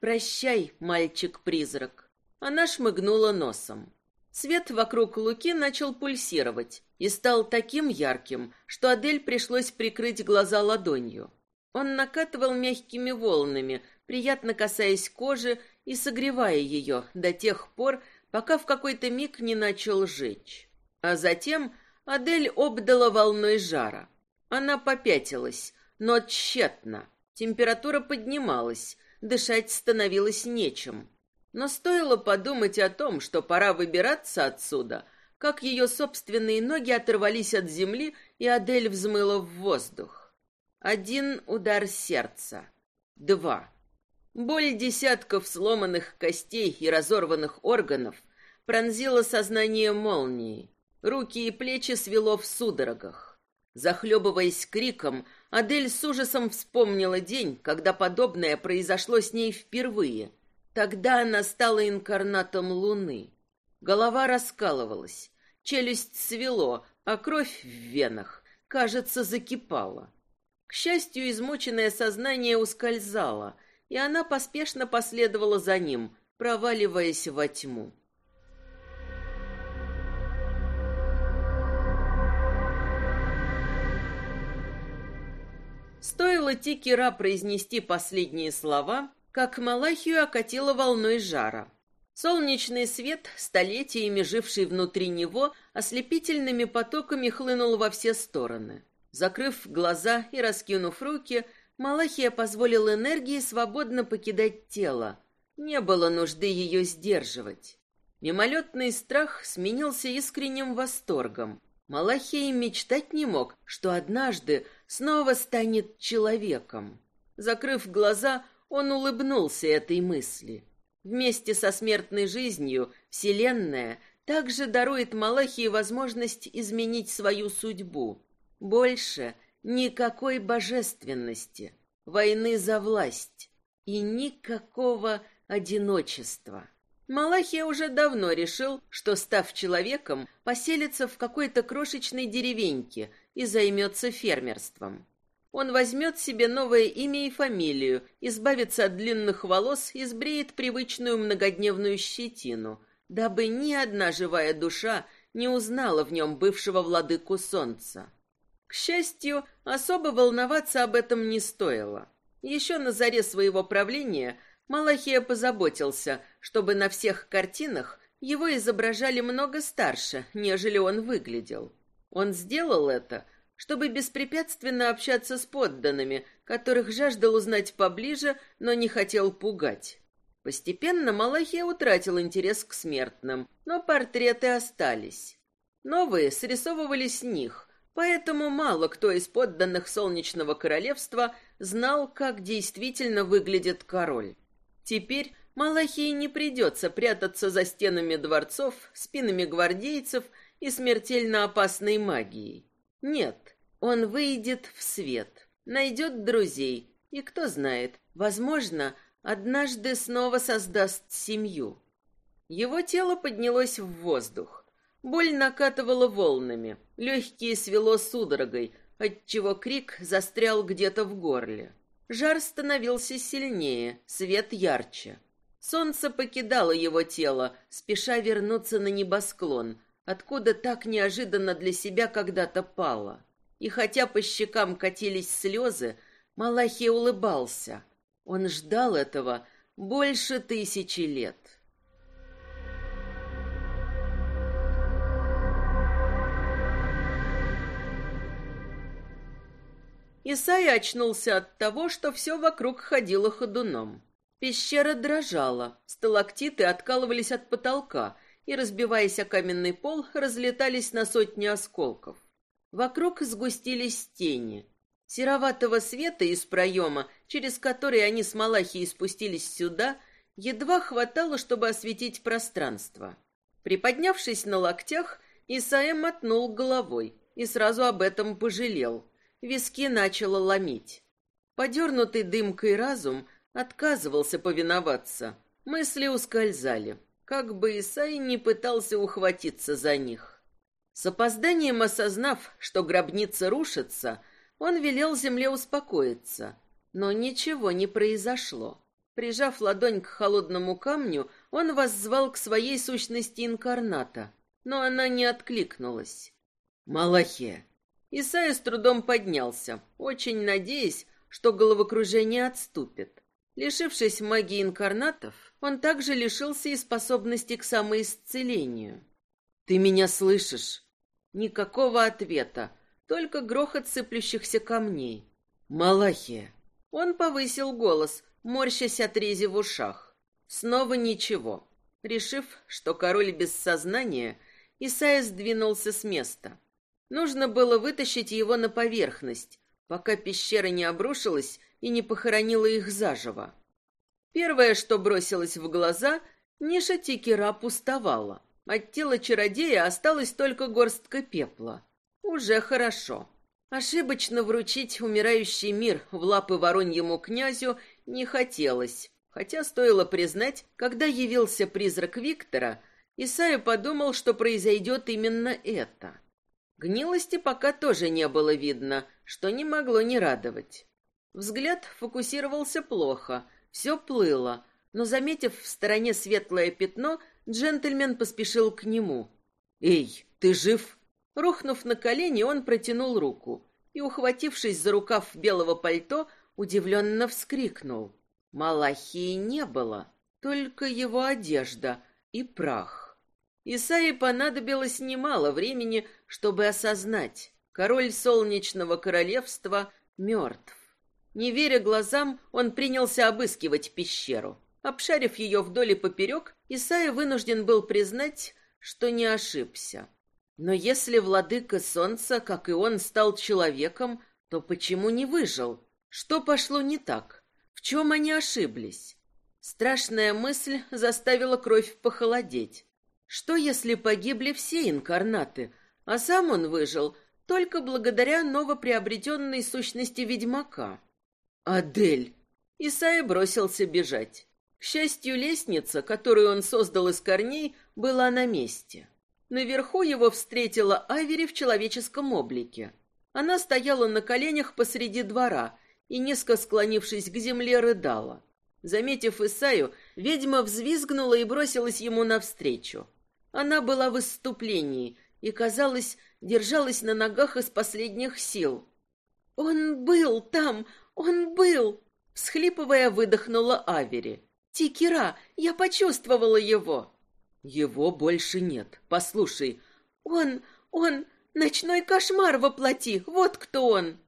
Прощай, мальчик-призрак. Она шмыгнула носом. Свет вокруг Луки начал пульсировать и стал таким ярким, что Адель пришлось прикрыть глаза ладонью. Он накатывал мягкими волнами, приятно касаясь кожи и согревая ее до тех пор, пока в какой-то миг не начал жечь. А затем Адель обдала волной жара. Она попятилась, но тщетно. Температура поднималась, дышать становилось нечем. Но стоило подумать о том, что пора выбираться отсюда, как ее собственные ноги оторвались от земли, и Адель взмыла в воздух. Один удар сердца. Два. Боль десятков сломанных костей и разорванных органов пронзила сознание молнией. Руки и плечи свело в судорогах. Захлебываясь криком, Адель с ужасом вспомнила день, когда подобное произошло с ней впервые. Тогда она стала инкарнатом луны. Голова раскалывалась, челюсть свело, а кровь в венах, кажется, закипала. К счастью, измученное сознание ускользало, и она поспешно последовала за ним, проваливаясь во тьму. Стоило Тикера произнести последние слова, как Малахию окатило волной жара. Солнечный свет, столетиями живший внутри него, ослепительными потоками хлынул во все стороны. Закрыв глаза и раскинув руки, Малахия позволил энергии свободно покидать тело. Не было нужды ее сдерживать. Мимолетный страх сменился искренним восторгом. Малахей мечтать не мог, что однажды снова станет человеком. Закрыв глаза, он улыбнулся этой мысли. Вместе со смертной жизнью Вселенная также дарует Малахии возможность изменить свою судьбу. Больше никакой божественности, войны за власть и никакого одиночества. Малахия уже давно решил, что, став человеком, поселится в какой-то крошечной деревеньке и займется фермерством. Он возьмет себе новое имя и фамилию, избавится от длинных волос и сбреет привычную многодневную щетину, дабы ни одна живая душа не узнала в нем бывшего владыку солнца. К счастью, особо волноваться об этом не стоило. Еще на заре своего правления – Малахия позаботился, чтобы на всех картинах его изображали много старше, нежели он выглядел. Он сделал это, чтобы беспрепятственно общаться с подданными, которых жаждал узнать поближе, но не хотел пугать. Постепенно Малахия утратил интерес к смертным, но портреты остались. Новые срисовывались с них, поэтому мало кто из подданных Солнечного Королевства знал, как действительно выглядит король. Теперь Малахии не придется прятаться за стенами дворцов, спинами гвардейцев и смертельно опасной магией. Нет, он выйдет в свет, найдет друзей, и кто знает, возможно, однажды снова создаст семью. Его тело поднялось в воздух. Боль накатывала волнами, легкие свело судорогой, отчего крик застрял где-то в горле. Жар становился сильнее, свет ярче. Солнце покидало его тело, спеша вернуться на небосклон, откуда так неожиданно для себя когда-то пало. И хотя по щекам катились слезы, Малахи улыбался. Он ждал этого больше тысячи лет. Исай очнулся от того, что все вокруг ходило ходуном. Пещера дрожала, сталактиты откалывались от потолка и, разбиваясь о каменный пол, разлетались на сотни осколков. Вокруг сгустились тени. Сероватого света из проема, через который они с Малахией спустились сюда, едва хватало, чтобы осветить пространство. Приподнявшись на локтях, Исаем мотнул головой и сразу об этом пожалел — Виски начало ломить. Подернутый дымкой разум отказывался повиноваться. Мысли ускользали, как бы Исай не пытался ухватиться за них. С опозданием осознав, что гробница рушится, он велел земле успокоиться. Но ничего не произошло. Прижав ладонь к холодному камню, он воззвал к своей сущности инкарната, но она не откликнулась. «Малахия, Исайя с трудом поднялся, очень надеясь, что головокружение отступит. Лишившись магии инкарнатов, он также лишился и способности к самоисцелению. «Ты меня слышишь?» Никакого ответа, только грохот сыплющихся камней. «Малахия!» Он повысил голос, морщась от рези в ушах. Снова ничего. Решив, что король без сознания, Исайя сдвинулся с места. Нужно было вытащить его на поверхность, пока пещера не обрушилась и не похоронила их заживо. Первое, что бросилось в глаза, ниша Тикера пустовала. От тела чародея осталась только горстка пепла. Уже хорошо. Ошибочно вручить умирающий мир в лапы вороньему князю не хотелось. Хотя стоило признать, когда явился призрак Виктора, Исайя подумал, что произойдет именно это. Гнилости пока тоже не было видно, что не могло не радовать. Взгляд фокусировался плохо, все плыло, но, заметив в стороне светлое пятно, джентльмен поспешил к нему. «Эй, ты жив?» Рухнув на колени, он протянул руку и, ухватившись за рукав белого пальто, удивленно вскрикнул. Малахии не было, только его одежда и прах. Исаи понадобилось немало времени, чтобы осознать. Король Солнечного Королевства мертв. Не веря глазам, он принялся обыскивать пещеру. Обшарив ее вдоль и поперек, Исайя вынужден был признать, что не ошибся. Но если владыка солнца, как и он, стал человеком, то почему не выжил? Что пошло не так? В чем они ошиблись? Страшная мысль заставила кровь похолодеть. Что, если погибли все инкарнаты, а сам он выжил только благодаря новоприобретенной сущности ведьмака? «Адель!» Исайя бросился бежать. К счастью, лестница, которую он создал из корней, была на месте. Наверху его встретила Авери в человеческом облике. Она стояла на коленях посреди двора и, низко склонившись к земле, рыдала. Заметив Исаю, ведьма взвизгнула и бросилась ему навстречу. Она была в выступлении и, казалось, держалась на ногах из последних сил. «Он был там! Он был!» Всхлипывая, выдохнула Авери. «Тикера! Я почувствовала его!» «Его больше нет. Послушай, он... он... Ночной кошмар воплоти! Вот кто он!»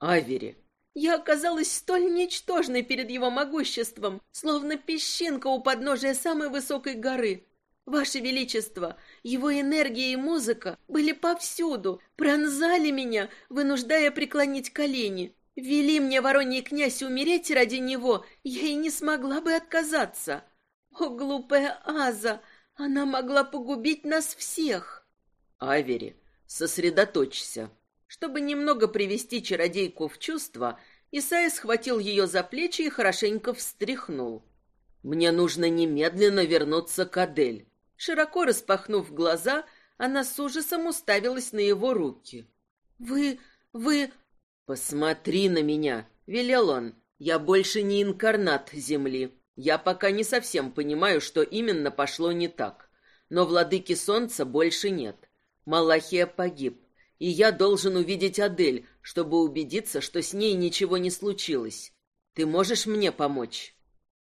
«Авери!» Я оказалась столь ничтожной перед его могуществом, словно песчинка у подножия самой высокой горы. Ваше Величество, его энергия и музыка были повсюду, пронзали меня, вынуждая преклонить колени. Вели мне вороний князь умереть ради него, я и не смогла бы отказаться. О, глупая Аза, она могла погубить нас всех. Авери, сосредоточься. Чтобы немного привести чародейку в чувство, Исайя схватил ее за плечи и хорошенько встряхнул. Мне нужно немедленно вернуться к Адель. Широко распахнув глаза, она с ужасом уставилась на его руки. Вы, вы «Посмотри на меня!» — велел он. «Я больше не инкарнат Земли. Я пока не совсем понимаю, что именно пошло не так. Но владыки Солнца больше нет. Малахия погиб, и я должен увидеть Адель, чтобы убедиться, что с ней ничего не случилось. Ты можешь мне помочь?»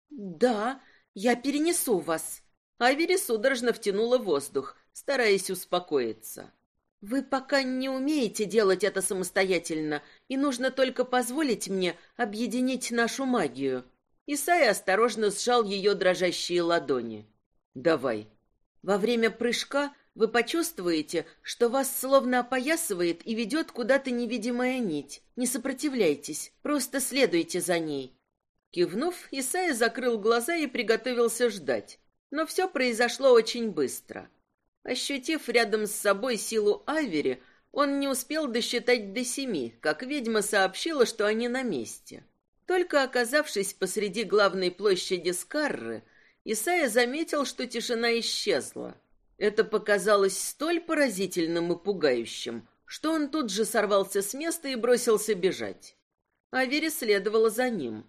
«Да, я перенесу вас». Авери судорожно втянула воздух, стараясь успокоиться. Вы пока не умеете делать это самостоятельно, и нужно только позволить мне объединить нашу магию. Исай осторожно сжал ее дрожащие ладони. Давай. Во время прыжка вы почувствуете, что вас словно опоясывает и ведет куда-то невидимая нить. Не сопротивляйтесь, просто следуйте за ней. Кивнув, Исайя закрыл глаза и приготовился ждать. Но все произошло очень быстро. Ощутив рядом с собой силу Айвери, он не успел досчитать до семи, как ведьма сообщила, что они на месте. Только оказавшись посреди главной площади Скарры, Исайя заметил, что тишина исчезла. Это показалось столь поразительным и пугающим, что он тут же сорвался с места и бросился бежать. Авери следовала за ним.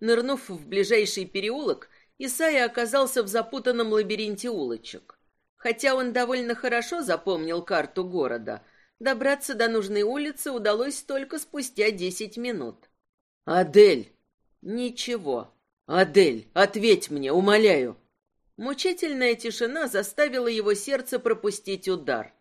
Нырнув в ближайший переулок, Исайя оказался в запутанном лабиринте улочек. Хотя он довольно хорошо запомнил карту города, добраться до нужной улицы удалось только спустя десять минут. «Адель!» «Ничего. Адель, ответь мне, умоляю!» Мучительная тишина заставила его сердце пропустить удар.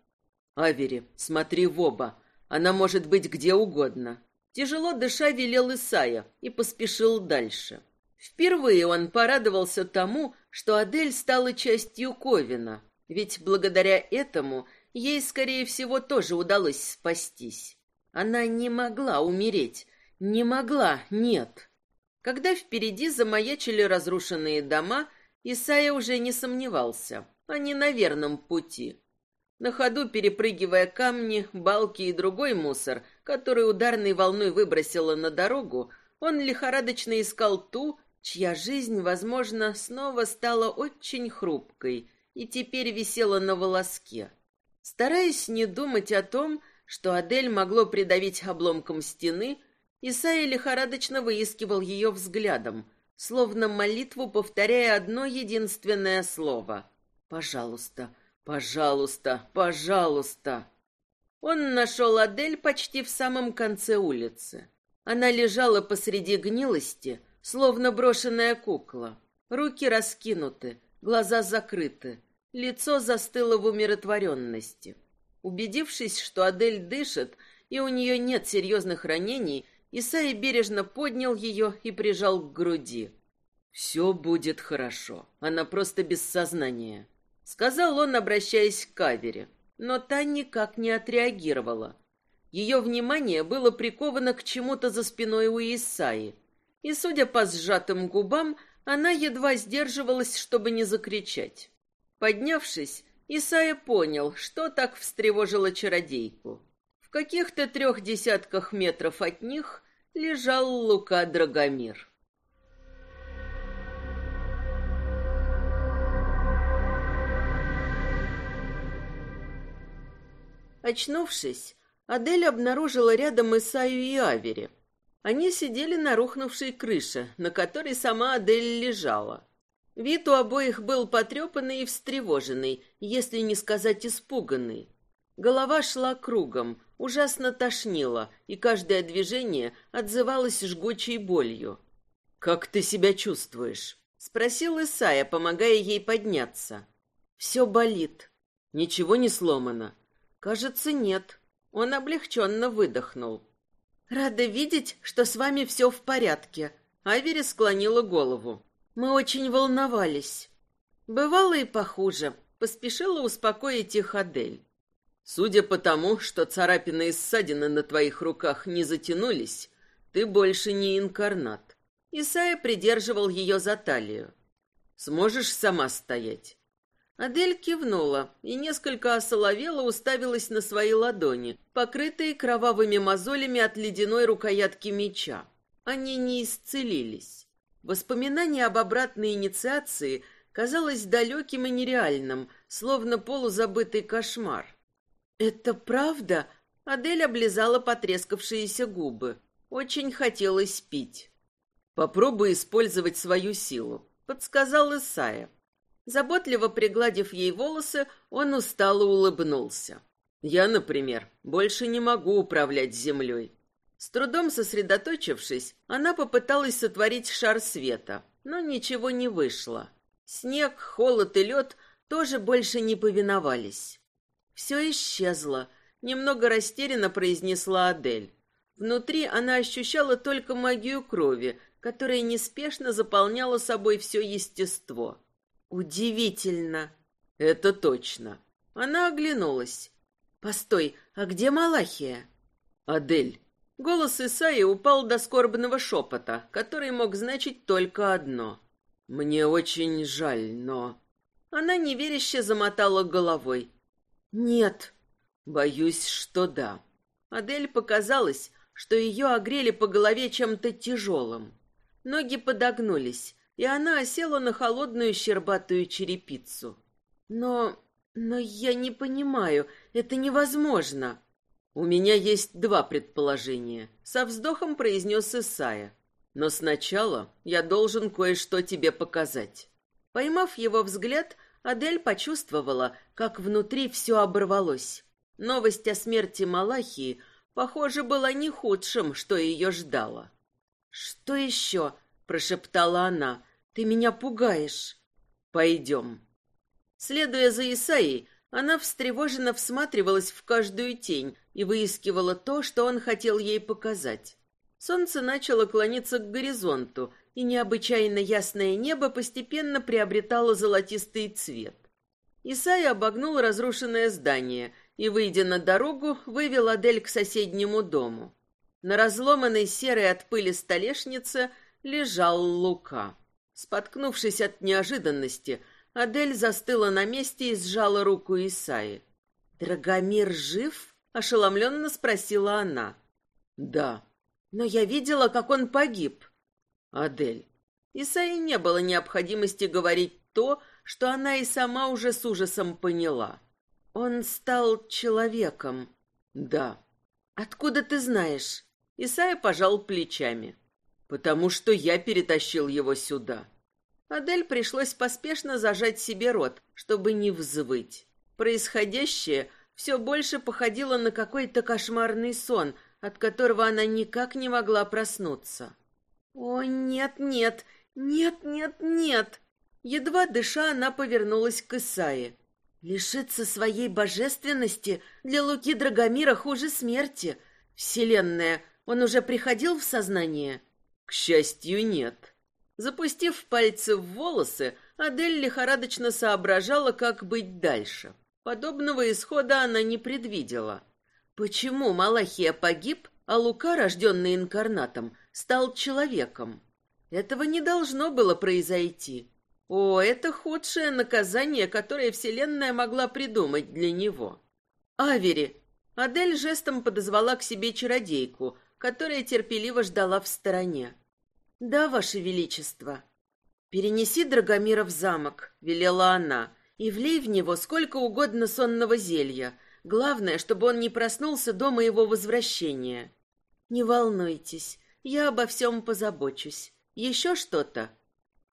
Авери, смотри в оба. Она может быть где угодно. Тяжело дыша велел Исая и поспешил дальше. Впервые он порадовался тому, что Адель стала частью Ковина, ведь благодаря этому ей, скорее всего, тоже удалось спастись. Она не могла умереть, не могла, нет. Когда впереди замаячили разрушенные дома, Исая уже не сомневался, они на верном пути. На ходу перепрыгивая камни, балки и другой мусор, который ударной волной выбросило на дорогу, он лихорадочно искал ту, чья жизнь, возможно, снова стала очень хрупкой и теперь висела на волоске. Стараясь не думать о том, что Адель могло придавить обломком стены, Исайя лихорадочно выискивал ее взглядом, словно молитву повторяя одно единственное слово. «Пожалуйста, пожалуйста, пожалуйста». Он нашел Адель почти в самом конце улицы. Она лежала посреди гнилости, словно брошенная кукла. Руки раскинуты, глаза закрыты, лицо застыло в умиротворенности. Убедившись, что Адель дышит и у нее нет серьезных ранений, Исаи бережно поднял ее и прижал к груди. «Все будет хорошо. Она просто без сознания», — сказал он, обращаясь к Кавере. Но та никак не отреагировала. Ее внимание было приковано к чему-то за спиной у Исаи, и, судя по сжатым губам, она едва сдерживалась, чтобы не закричать. Поднявшись, Исайя понял, что так встревожило чародейку. В каких-то трех десятках метров от них лежал Лука Драгомир. Очнувшись, Адель обнаружила рядом Исаю и Авери. Они сидели на рухнувшей крыше, на которой сама Адель лежала. Вид у обоих был потрепанный и встревоженный, если не сказать испуганный. Голова шла кругом, ужасно тошнило, и каждое движение отзывалось жгучей болью. «Как ты себя чувствуешь?» — спросил Исая, помогая ей подняться. «Все болит. Ничего не сломано?» «Кажется, нет». Он облегченно выдохнул. «Рада видеть, что с вами все в порядке». Авери склонила голову. «Мы очень волновались». «Бывало и похуже», — поспешила успокоить их Адель. «Судя по тому, что царапины и ссадины на твоих руках не затянулись, ты больше не инкарнат». Исайя придерживал ее за талию. «Сможешь сама стоять?» Адель кивнула и несколько осоловела уставилась на свои ладони, покрытые кровавыми мозолями от ледяной рукоятки меча. Они не исцелились. Воспоминание об обратной инициации казалось далеким и нереальным, словно полузабытый кошмар. «Это правда?» Адель облизала потрескавшиеся губы. Очень хотелось пить. «Попробуй использовать свою силу», — подсказал Исая. Заботливо пригладив ей волосы, он устало улыбнулся. «Я, например, больше не могу управлять землей». С трудом сосредоточившись, она попыталась сотворить шар света, но ничего не вышло. Снег, холод и лед тоже больше не повиновались. Все исчезло, немного растерянно произнесла Адель. Внутри она ощущала только магию крови, которая неспешно заполняла собой все естество. Удивительно. Это точно. Она оглянулась. Постой, а где Малахия? Адель. Голос Исаи упал до скорбного шепота, который мог значить только одно. Мне очень жаль, но... Она неверяще замотала головой. Нет. Боюсь, что да. Адель показалось, что ее огрели по голове чем-то тяжелым. Ноги подогнулись, и она осела на холодную щербатую черепицу. Но... но я не понимаю, это невозможно. У меня есть два предположения, со вздохом произнес Исая. Но сначала я должен кое-что тебе показать. Поймав его взгляд, Адель почувствовала, как внутри все оборвалось. Новость о смерти Малахии, похоже, была не худшим, что ее ждало. «Что еще?» — прошептала она. Ты меня пугаешь. Пойдем. Следуя за Исаей, Она встревоженно всматривалась в каждую тень и выискивала то, что он хотел ей показать. Солнце начало клониться к горизонту, и необычайно ясное небо постепенно приобретало золотистый цвет. Исай обогнул разрушенное здание и, выйдя на дорогу, вывел Адель к соседнему дому. На разломанной серой от пыли столешнице лежал Лука. Споткнувшись от неожиданности, Адель застыла на месте и сжала руку Исаи. «Драгомир жив?» — ошеломленно спросила она. «Да». «Но я видела, как он погиб». «Адель». Исаи не было необходимости говорить то, что она и сама уже с ужасом поняла. «Он стал человеком». «Да». «Откуда ты знаешь?» Исайя пожал плечами. «Потому что я перетащил его сюда». Адель пришлось поспешно зажать себе рот, чтобы не взвыть. Происходящее все больше походило на какой-то кошмарный сон, от которого она никак не могла проснуться. «О, нет, нет, нет, нет, нет!» Едва дыша, она повернулась к Исае. «Лишиться своей божественности для Луки Драгомира хуже смерти. Вселенная, он уже приходил в сознание?» «К счастью, нет». Запустив пальцы в волосы, Адель лихорадочно соображала, как быть дальше. Подобного исхода она не предвидела. Почему Малахия погиб, а Лука, рожденный инкарнатом, стал человеком? Этого не должно было произойти. О, это худшее наказание, которое Вселенная могла придумать для него. Авери! Адель жестом подозвала к себе чародейку, которая терпеливо ждала в стороне. «Да, Ваше Величество». «Перенеси Драгомира в замок», — велела она, «и влей в него сколько угодно сонного зелья. Главное, чтобы он не проснулся до моего возвращения». «Не волнуйтесь, я обо всем позабочусь. Еще что-то?»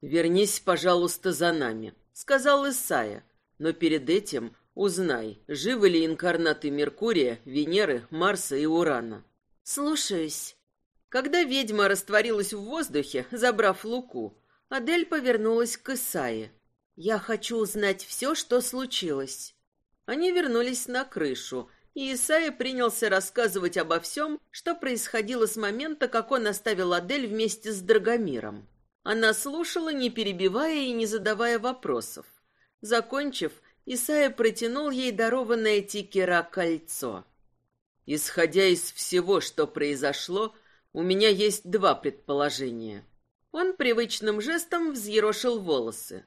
«Вернись, пожалуйста, за нами», — сказал Исая. «Но перед этим узнай, живы ли инкарнаты Меркурия, Венеры, Марса и Урана». «Слушаюсь». Когда ведьма растворилась в воздухе, забрав луку, Адель повернулась к Исае. «Я хочу узнать все, что случилось». Они вернулись на крышу, и Исайя принялся рассказывать обо всем, что происходило с момента, как он оставил Адель вместе с Драгомиром. Она слушала, не перебивая и не задавая вопросов. Закончив, Исайя протянул ей дарованное Тикера кольцо. Исходя из всего, что произошло, у меня есть два предположения. Он привычным жестом взъерошил волосы.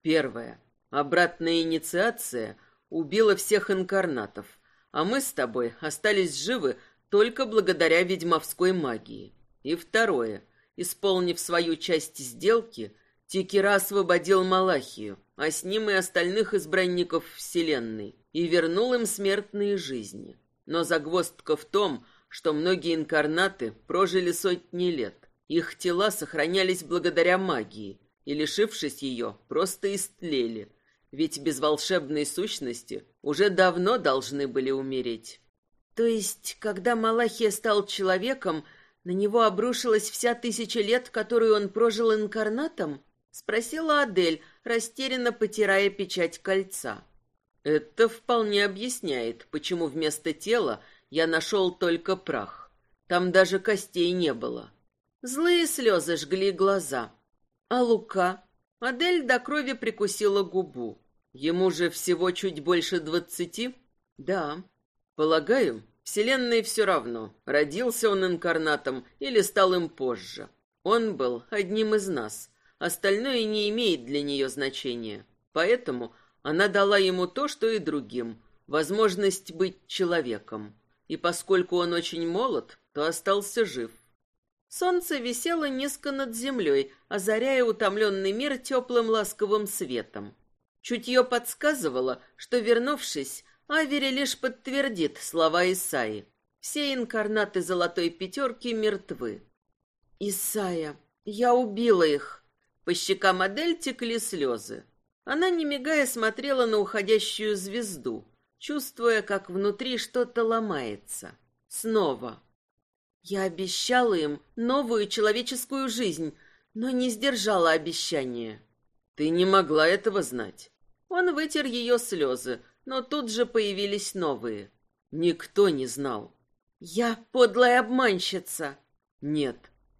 Первое. Обратная инициация убила всех инкарнатов, а мы с тобой остались живы только благодаря ведьмовской магии. И второе. Исполнив свою часть сделки, Тикера освободил Малахию, а с ним и остальных избранников Вселенной, и вернул им смертные жизни. Но загвоздка в том, что многие инкарнаты прожили сотни лет. Их тела сохранялись благодаря магии, и, лишившись ее, просто истлели, ведь без волшебной сущности уже давно должны были умереть. То есть, когда Малахия стал человеком, на него обрушилась вся тысяча лет, которую он прожил инкарнатом? Спросила Адель, растерянно потирая печать кольца. Это вполне объясняет, почему вместо тела я нашел только прах. Там даже костей не было. Злые слезы жгли глаза. А Лука? Адель до крови прикусила губу. Ему же всего чуть больше двадцати? Да. Полагаю, Вселенной все равно, родился он инкарнатом или стал им позже. Он был одним из нас. Остальное не имеет для нее значения. Поэтому она дала ему то, что и другим — возможность быть человеком и поскольку он очень молод, то остался жив. Солнце висело низко над землей, озаряя утомленный мир теплым ласковым светом. Чутье подсказывало, что, вернувшись, Авери лишь подтвердит слова Исаи. Все инкарнаты Золотой Пятерки мертвы. «Исайя, я убила их!» По щекам модель текли слезы. Она, не мигая, смотрела на уходящую звезду чувствуя, как внутри что-то ломается. Снова. Я обещала им новую человеческую жизнь, но не сдержала обещания. Ты не могла этого знать. Он вытер ее слезы, но тут же появились новые. Никто не знал. «Я подлая обманщица!» «Нет».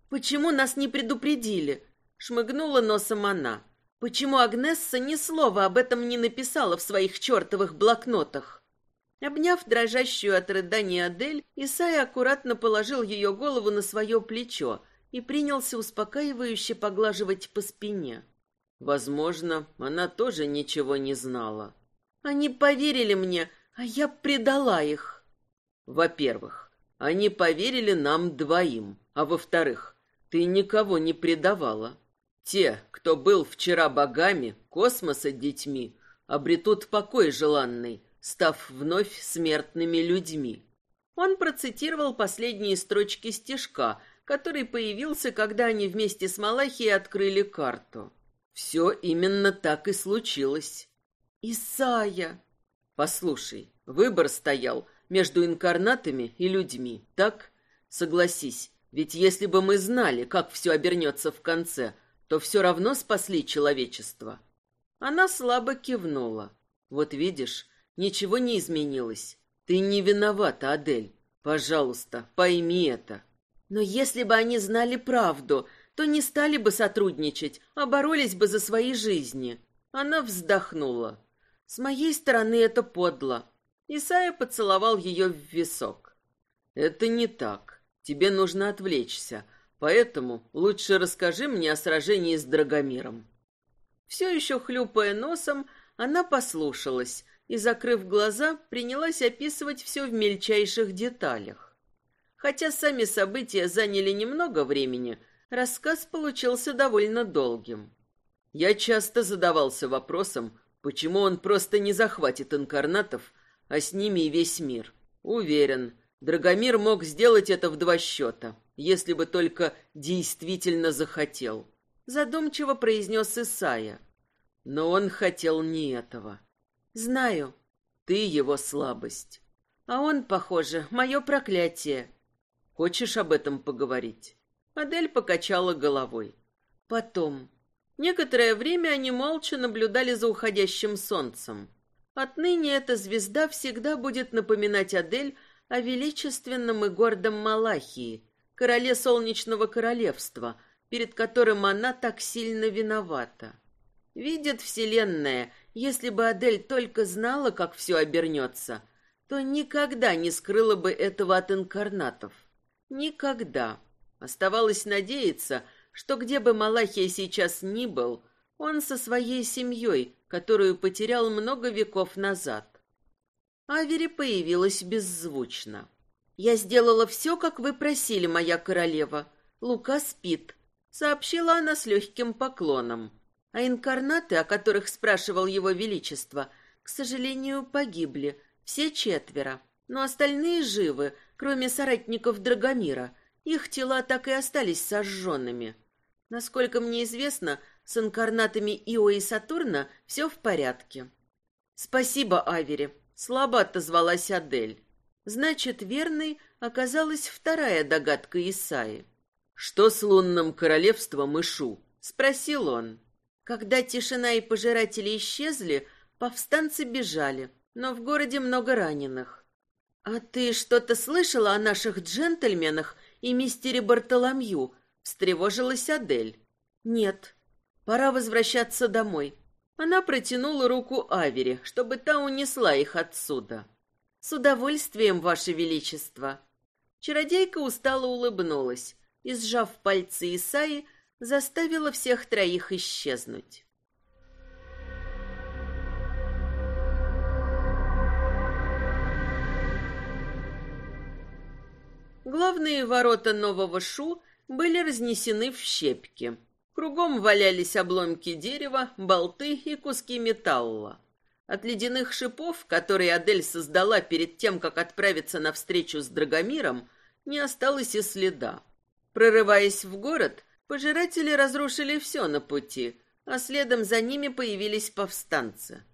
«Почему нас не предупредили?» Шмыгнула носом она. «Почему Агнесса ни слова об этом не написала в своих чертовых блокнотах?» Обняв дрожащую от рыдания Адель, Исай аккуратно положил ее голову на свое плечо и принялся успокаивающе поглаживать по спине. Возможно, она тоже ничего не знала. Они поверили мне, а я предала их. Во-первых, они поверили нам двоим, а во-вторых, ты никого не предавала. Те, кто был вчера богами, космоса детьми, обретут покой желанный, став вновь смертными людьми. Он процитировал последние строчки стишка, который появился, когда они вместе с Малахией открыли карту. Все именно так и случилось. Исая, послушай, выбор стоял между инкарнатами и людьми, так? Согласись, ведь если бы мы знали, как все обернется в конце, то все равно спасли человечество. Она слабо кивнула. Вот видишь, Ничего не изменилось. Ты не виновата, Адель. Пожалуйста, пойми это. Но если бы они знали правду, то не стали бы сотрудничать, а боролись бы за свои жизни. Она вздохнула. С моей стороны это подло. Исайя поцеловал ее в висок. Это не так. Тебе нужно отвлечься. Поэтому лучше расскажи мне о сражении с Драгомиром. Все еще хлюпая носом, она послушалась, и, закрыв глаза, принялась описывать все в мельчайших деталях. Хотя сами события заняли немного времени, рассказ получился довольно долгим. Я часто задавался вопросом, почему он просто не захватит инкарнатов, а с ними и весь мир. Уверен, Драгомир мог сделать это в два счета, если бы только действительно захотел. Задумчиво произнес Исая. Но он хотел не этого. Знаю. Ты его слабость. А он, похоже, мое проклятие. Хочешь об этом поговорить? Адель покачала головой. Потом. Некоторое время они молча наблюдали за уходящим солнцем. Отныне эта звезда всегда будет напоминать Адель о величественном и гордом Малахии, короле солнечного королевства, перед которым она так сильно виновата. Видит Вселенная если бы Адель только знала, как все обернется, то никогда не скрыла бы этого от инкарнатов. Никогда. Оставалось надеяться, что где бы Малахия сейчас ни был, он со своей семьей, которую потерял много веков назад. Авери появилась беззвучно. «Я сделала все, как вы просили, моя королева. Лука спит», — сообщила она с легким поклоном. А инкарнаты, о которых спрашивал его величество, к сожалению, погибли, все четверо. Но остальные живы, кроме соратников Драгомира. Их тела так и остались сожженными. Насколько мне известно, с инкарнатами Ио и Сатурна все в порядке. Спасибо, Авери. Слабо отозвалась Адель. Значит, верной оказалась вторая догадка Исаи. Что с лунным королевством Ишу? спросил он. Когда тишина и пожиратели исчезли, повстанцы бежали, но в городе много раненых. «А ты что-то слышала о наших джентльменах и мистере Бартоломью?» — встревожилась Адель. «Нет. Пора возвращаться домой». Она протянула руку Авери, чтобы та унесла их отсюда. «С удовольствием, Ваше Величество!» Чародейка устало улыбнулась и, сжав пальцы Исаи, заставила всех троих исчезнуть. Главные ворота нового Шу были разнесены в щепки. Кругом валялись обломки дерева, болты и куски металла. От ледяных шипов, которые Адель создала перед тем, как отправиться на встречу с Драгомиром, не осталось и следа. Прорываясь в город, Пожиратели разрушили все на пути, а следом за ними появились повстанцы.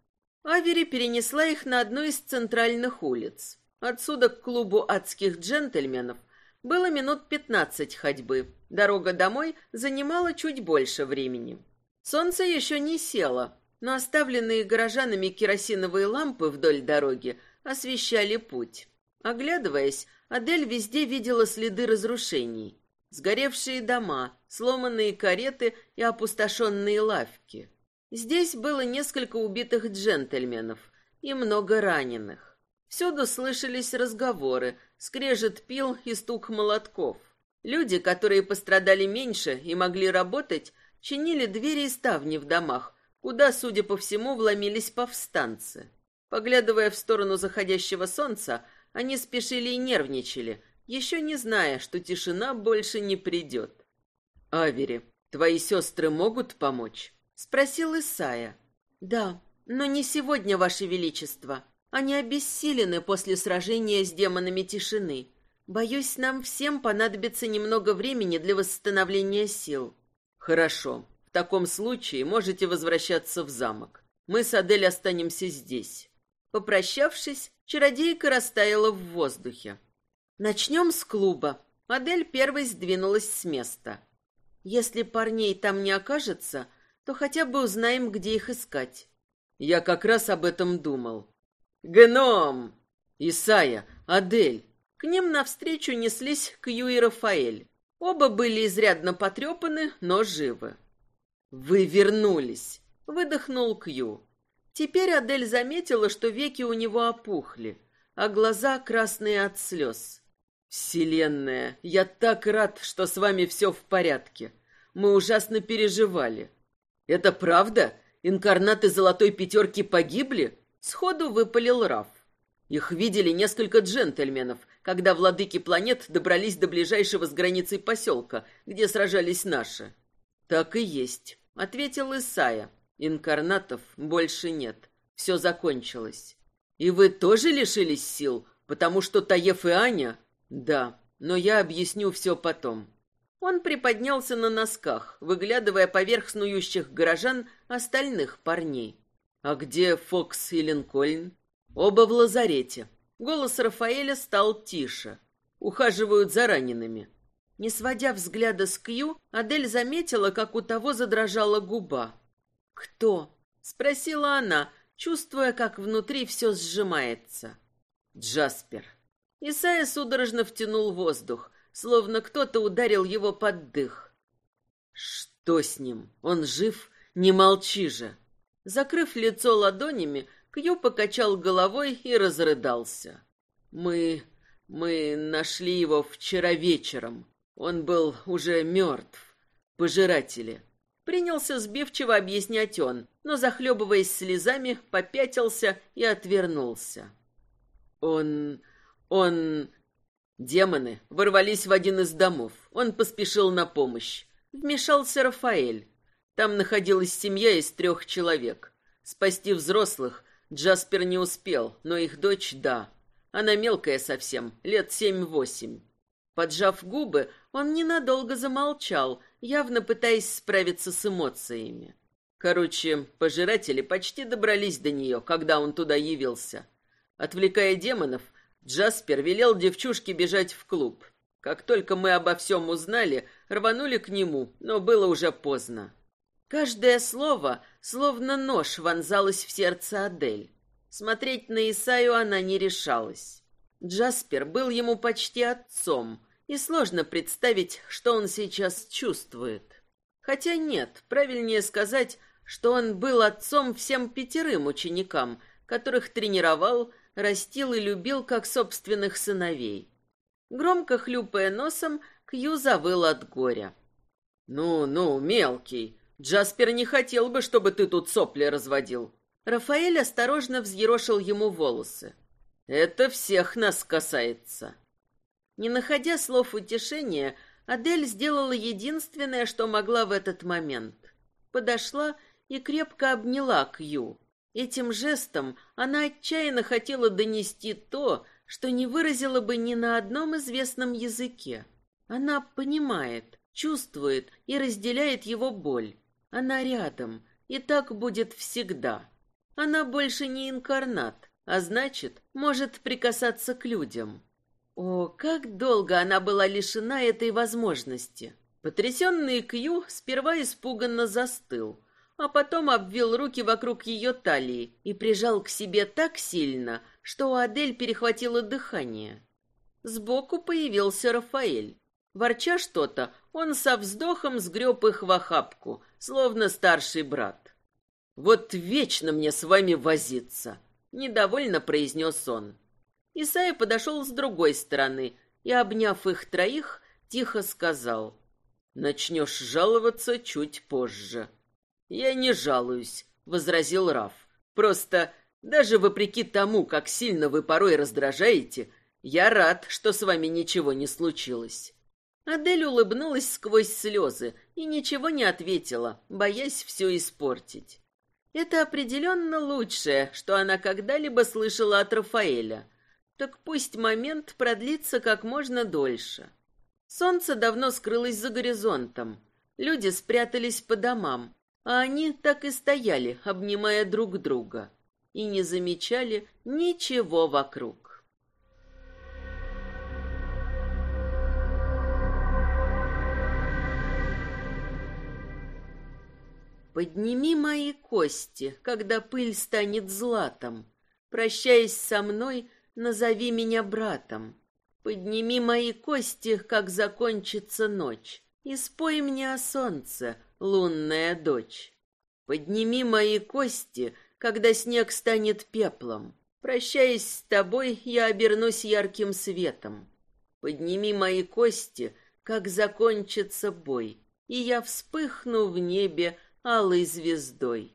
Авери перенесла их на одну из центральных улиц. Отсюда к клубу адских джентльменов было минут пятнадцать ходьбы. Дорога домой занимала чуть больше времени. Солнце еще не село, но оставленные горожанами керосиновые лампы вдоль дороги освещали путь. Оглядываясь, Адель везде видела следы разрушений. Сгоревшие дома, сломанные кареты и опустошенные лавки. Здесь было несколько убитых джентльменов и много раненых. Всюду слышались разговоры, скрежет пил и стук молотков. Люди, которые пострадали меньше и могли работать, чинили двери и ставни в домах, куда, судя по всему, вломились повстанцы. Поглядывая в сторону заходящего солнца, они спешили и нервничали, еще не зная, что тишина больше не придет. «Авери, твои сестры могут помочь?» — спросил Исая. «Да, но не сегодня, Ваше Величество. Они обессилены после сражения с демонами тишины. Боюсь, нам всем понадобится немного времени для восстановления сил». «Хорошо. В таком случае можете возвращаться в замок. Мы с Адель останемся здесь». Попрощавшись, чародейка растаяла в воздухе. «Начнем с клуба». Адель первой сдвинулась с места. «Если парней там не окажется, то хотя бы узнаем, где их искать». Я как раз об этом думал. «Гном!» «Исая! Адель!» К ним навстречу неслись Кью и Рафаэль. Оба были изрядно потрепаны, но живы. «Вы вернулись!» — выдохнул Кью. Теперь Адель заметила, что веки у него опухли, а глаза красные от слез. «Вселенная, я так рад, что с вами все в порядке. Мы ужасно переживали». «Это правда? Инкарнаты Золотой Пятерки погибли?» Сходу выпалил Раф. Их видели несколько джентльменов, когда владыки планет добрались до ближайшего с границей поселка, где сражались наши. «Так и есть», — ответил Исая. Инкарнатов больше нет. Все закончилось. И вы тоже лишились сил, потому что Таев и Аня... Да, но я объясню все потом. Он приподнялся на носках, выглядывая поверх снующих горожан остальных парней. А где Фокс и Линкольн? Оба в лазарете. Голос Рафаэля стал тише. Ухаживают за ранеными. Не сводя взгляда с Кью, Адель заметила, как у того задрожала губа. «Кто?» — спросила она, чувствуя, как внутри все сжимается. «Джаспер». Исайя судорожно втянул воздух, словно кто-то ударил его под дых. «Что с ним? Он жив? Не молчи же!» Закрыв лицо ладонями, Кью покачал головой и разрыдался. «Мы... мы нашли его вчера вечером. Он был уже мертв. Пожиратели. Принялся сбивчиво объяснять он, но, захлебываясь слезами, попятился и отвернулся. Он... он... Демоны ворвались в один из домов. Он поспешил на помощь. Вмешался Рафаэль. Там находилась семья из трех человек. Спасти взрослых Джаспер не успел, но их дочь — да. Она мелкая совсем, лет семь-восемь. Поджав губы, он ненадолго замолчал, явно пытаясь справиться с эмоциями. Короче, пожиратели почти добрались до нее, когда он туда явился. Отвлекая демонов, Джаспер велел девчушке бежать в клуб. Как только мы обо всем узнали, рванули к нему, но было уже поздно. Каждое слово, словно нож, вонзалось в сердце Адель. Смотреть на Исаю она не решалась. Джаспер был ему почти отцом, и сложно представить, что он сейчас чувствует. Хотя нет, правильнее сказать, что он был отцом всем пятерым ученикам, которых тренировал, растил и любил как собственных сыновей. Громко хлюпая носом, Кью завыл от горя. «Ну, ну, мелкий, Джаспер не хотел бы, чтобы ты тут сопли разводил». Рафаэль осторожно взъерошил ему волосы. «Это всех нас касается». Не находя слов утешения, Адель сделала единственное, что могла в этот момент. Подошла и крепко обняла Кью. Этим жестом она отчаянно хотела донести то, что не выразила бы ни на одном известном языке. Она понимает, чувствует и разделяет его боль. Она рядом, и так будет всегда. Она больше не инкарнат, а значит, может прикасаться к людям. О, как долго она была лишена этой возможности. Потрясенный Кью сперва испуганно застыл, а потом обвил руки вокруг ее талии и прижал к себе так сильно, что у Адель перехватило дыхание. Сбоку появился Рафаэль. Ворча что-то, он со вздохом сгреб их в охапку, словно старший брат. «Вот вечно мне с вами возиться!» — недовольно произнес он. Исайя подошел с другой стороны и, обняв их троих, тихо сказал. «Начнешь жаловаться чуть позже». «Я не жалуюсь», — возразил Раф. «Просто, даже вопреки тому, как сильно вы порой раздражаете, я рад, что с вами ничего не случилось». Адель улыбнулась сквозь слезы и ничего не ответила, боясь все испортить. Это определенно лучшее, что она когда-либо слышала от Рафаэля. Так пусть момент продлится как можно дольше. Солнце давно скрылось за горизонтом. Люди спрятались по домам, а они так и стояли, обнимая друг друга, и не замечали ничего вокруг. Подними мои кости, когда пыль станет златом. Прощаясь со мной, назови меня братом. Подними мои кости, как закончится ночь, и спой мне о солнце, лунная дочь. Подними мои кости, когда снег станет пеплом. Прощаясь с тобой, я обернусь ярким светом. Подними мои кости, как закончится бой, и я вспыхну в небе алой звездой.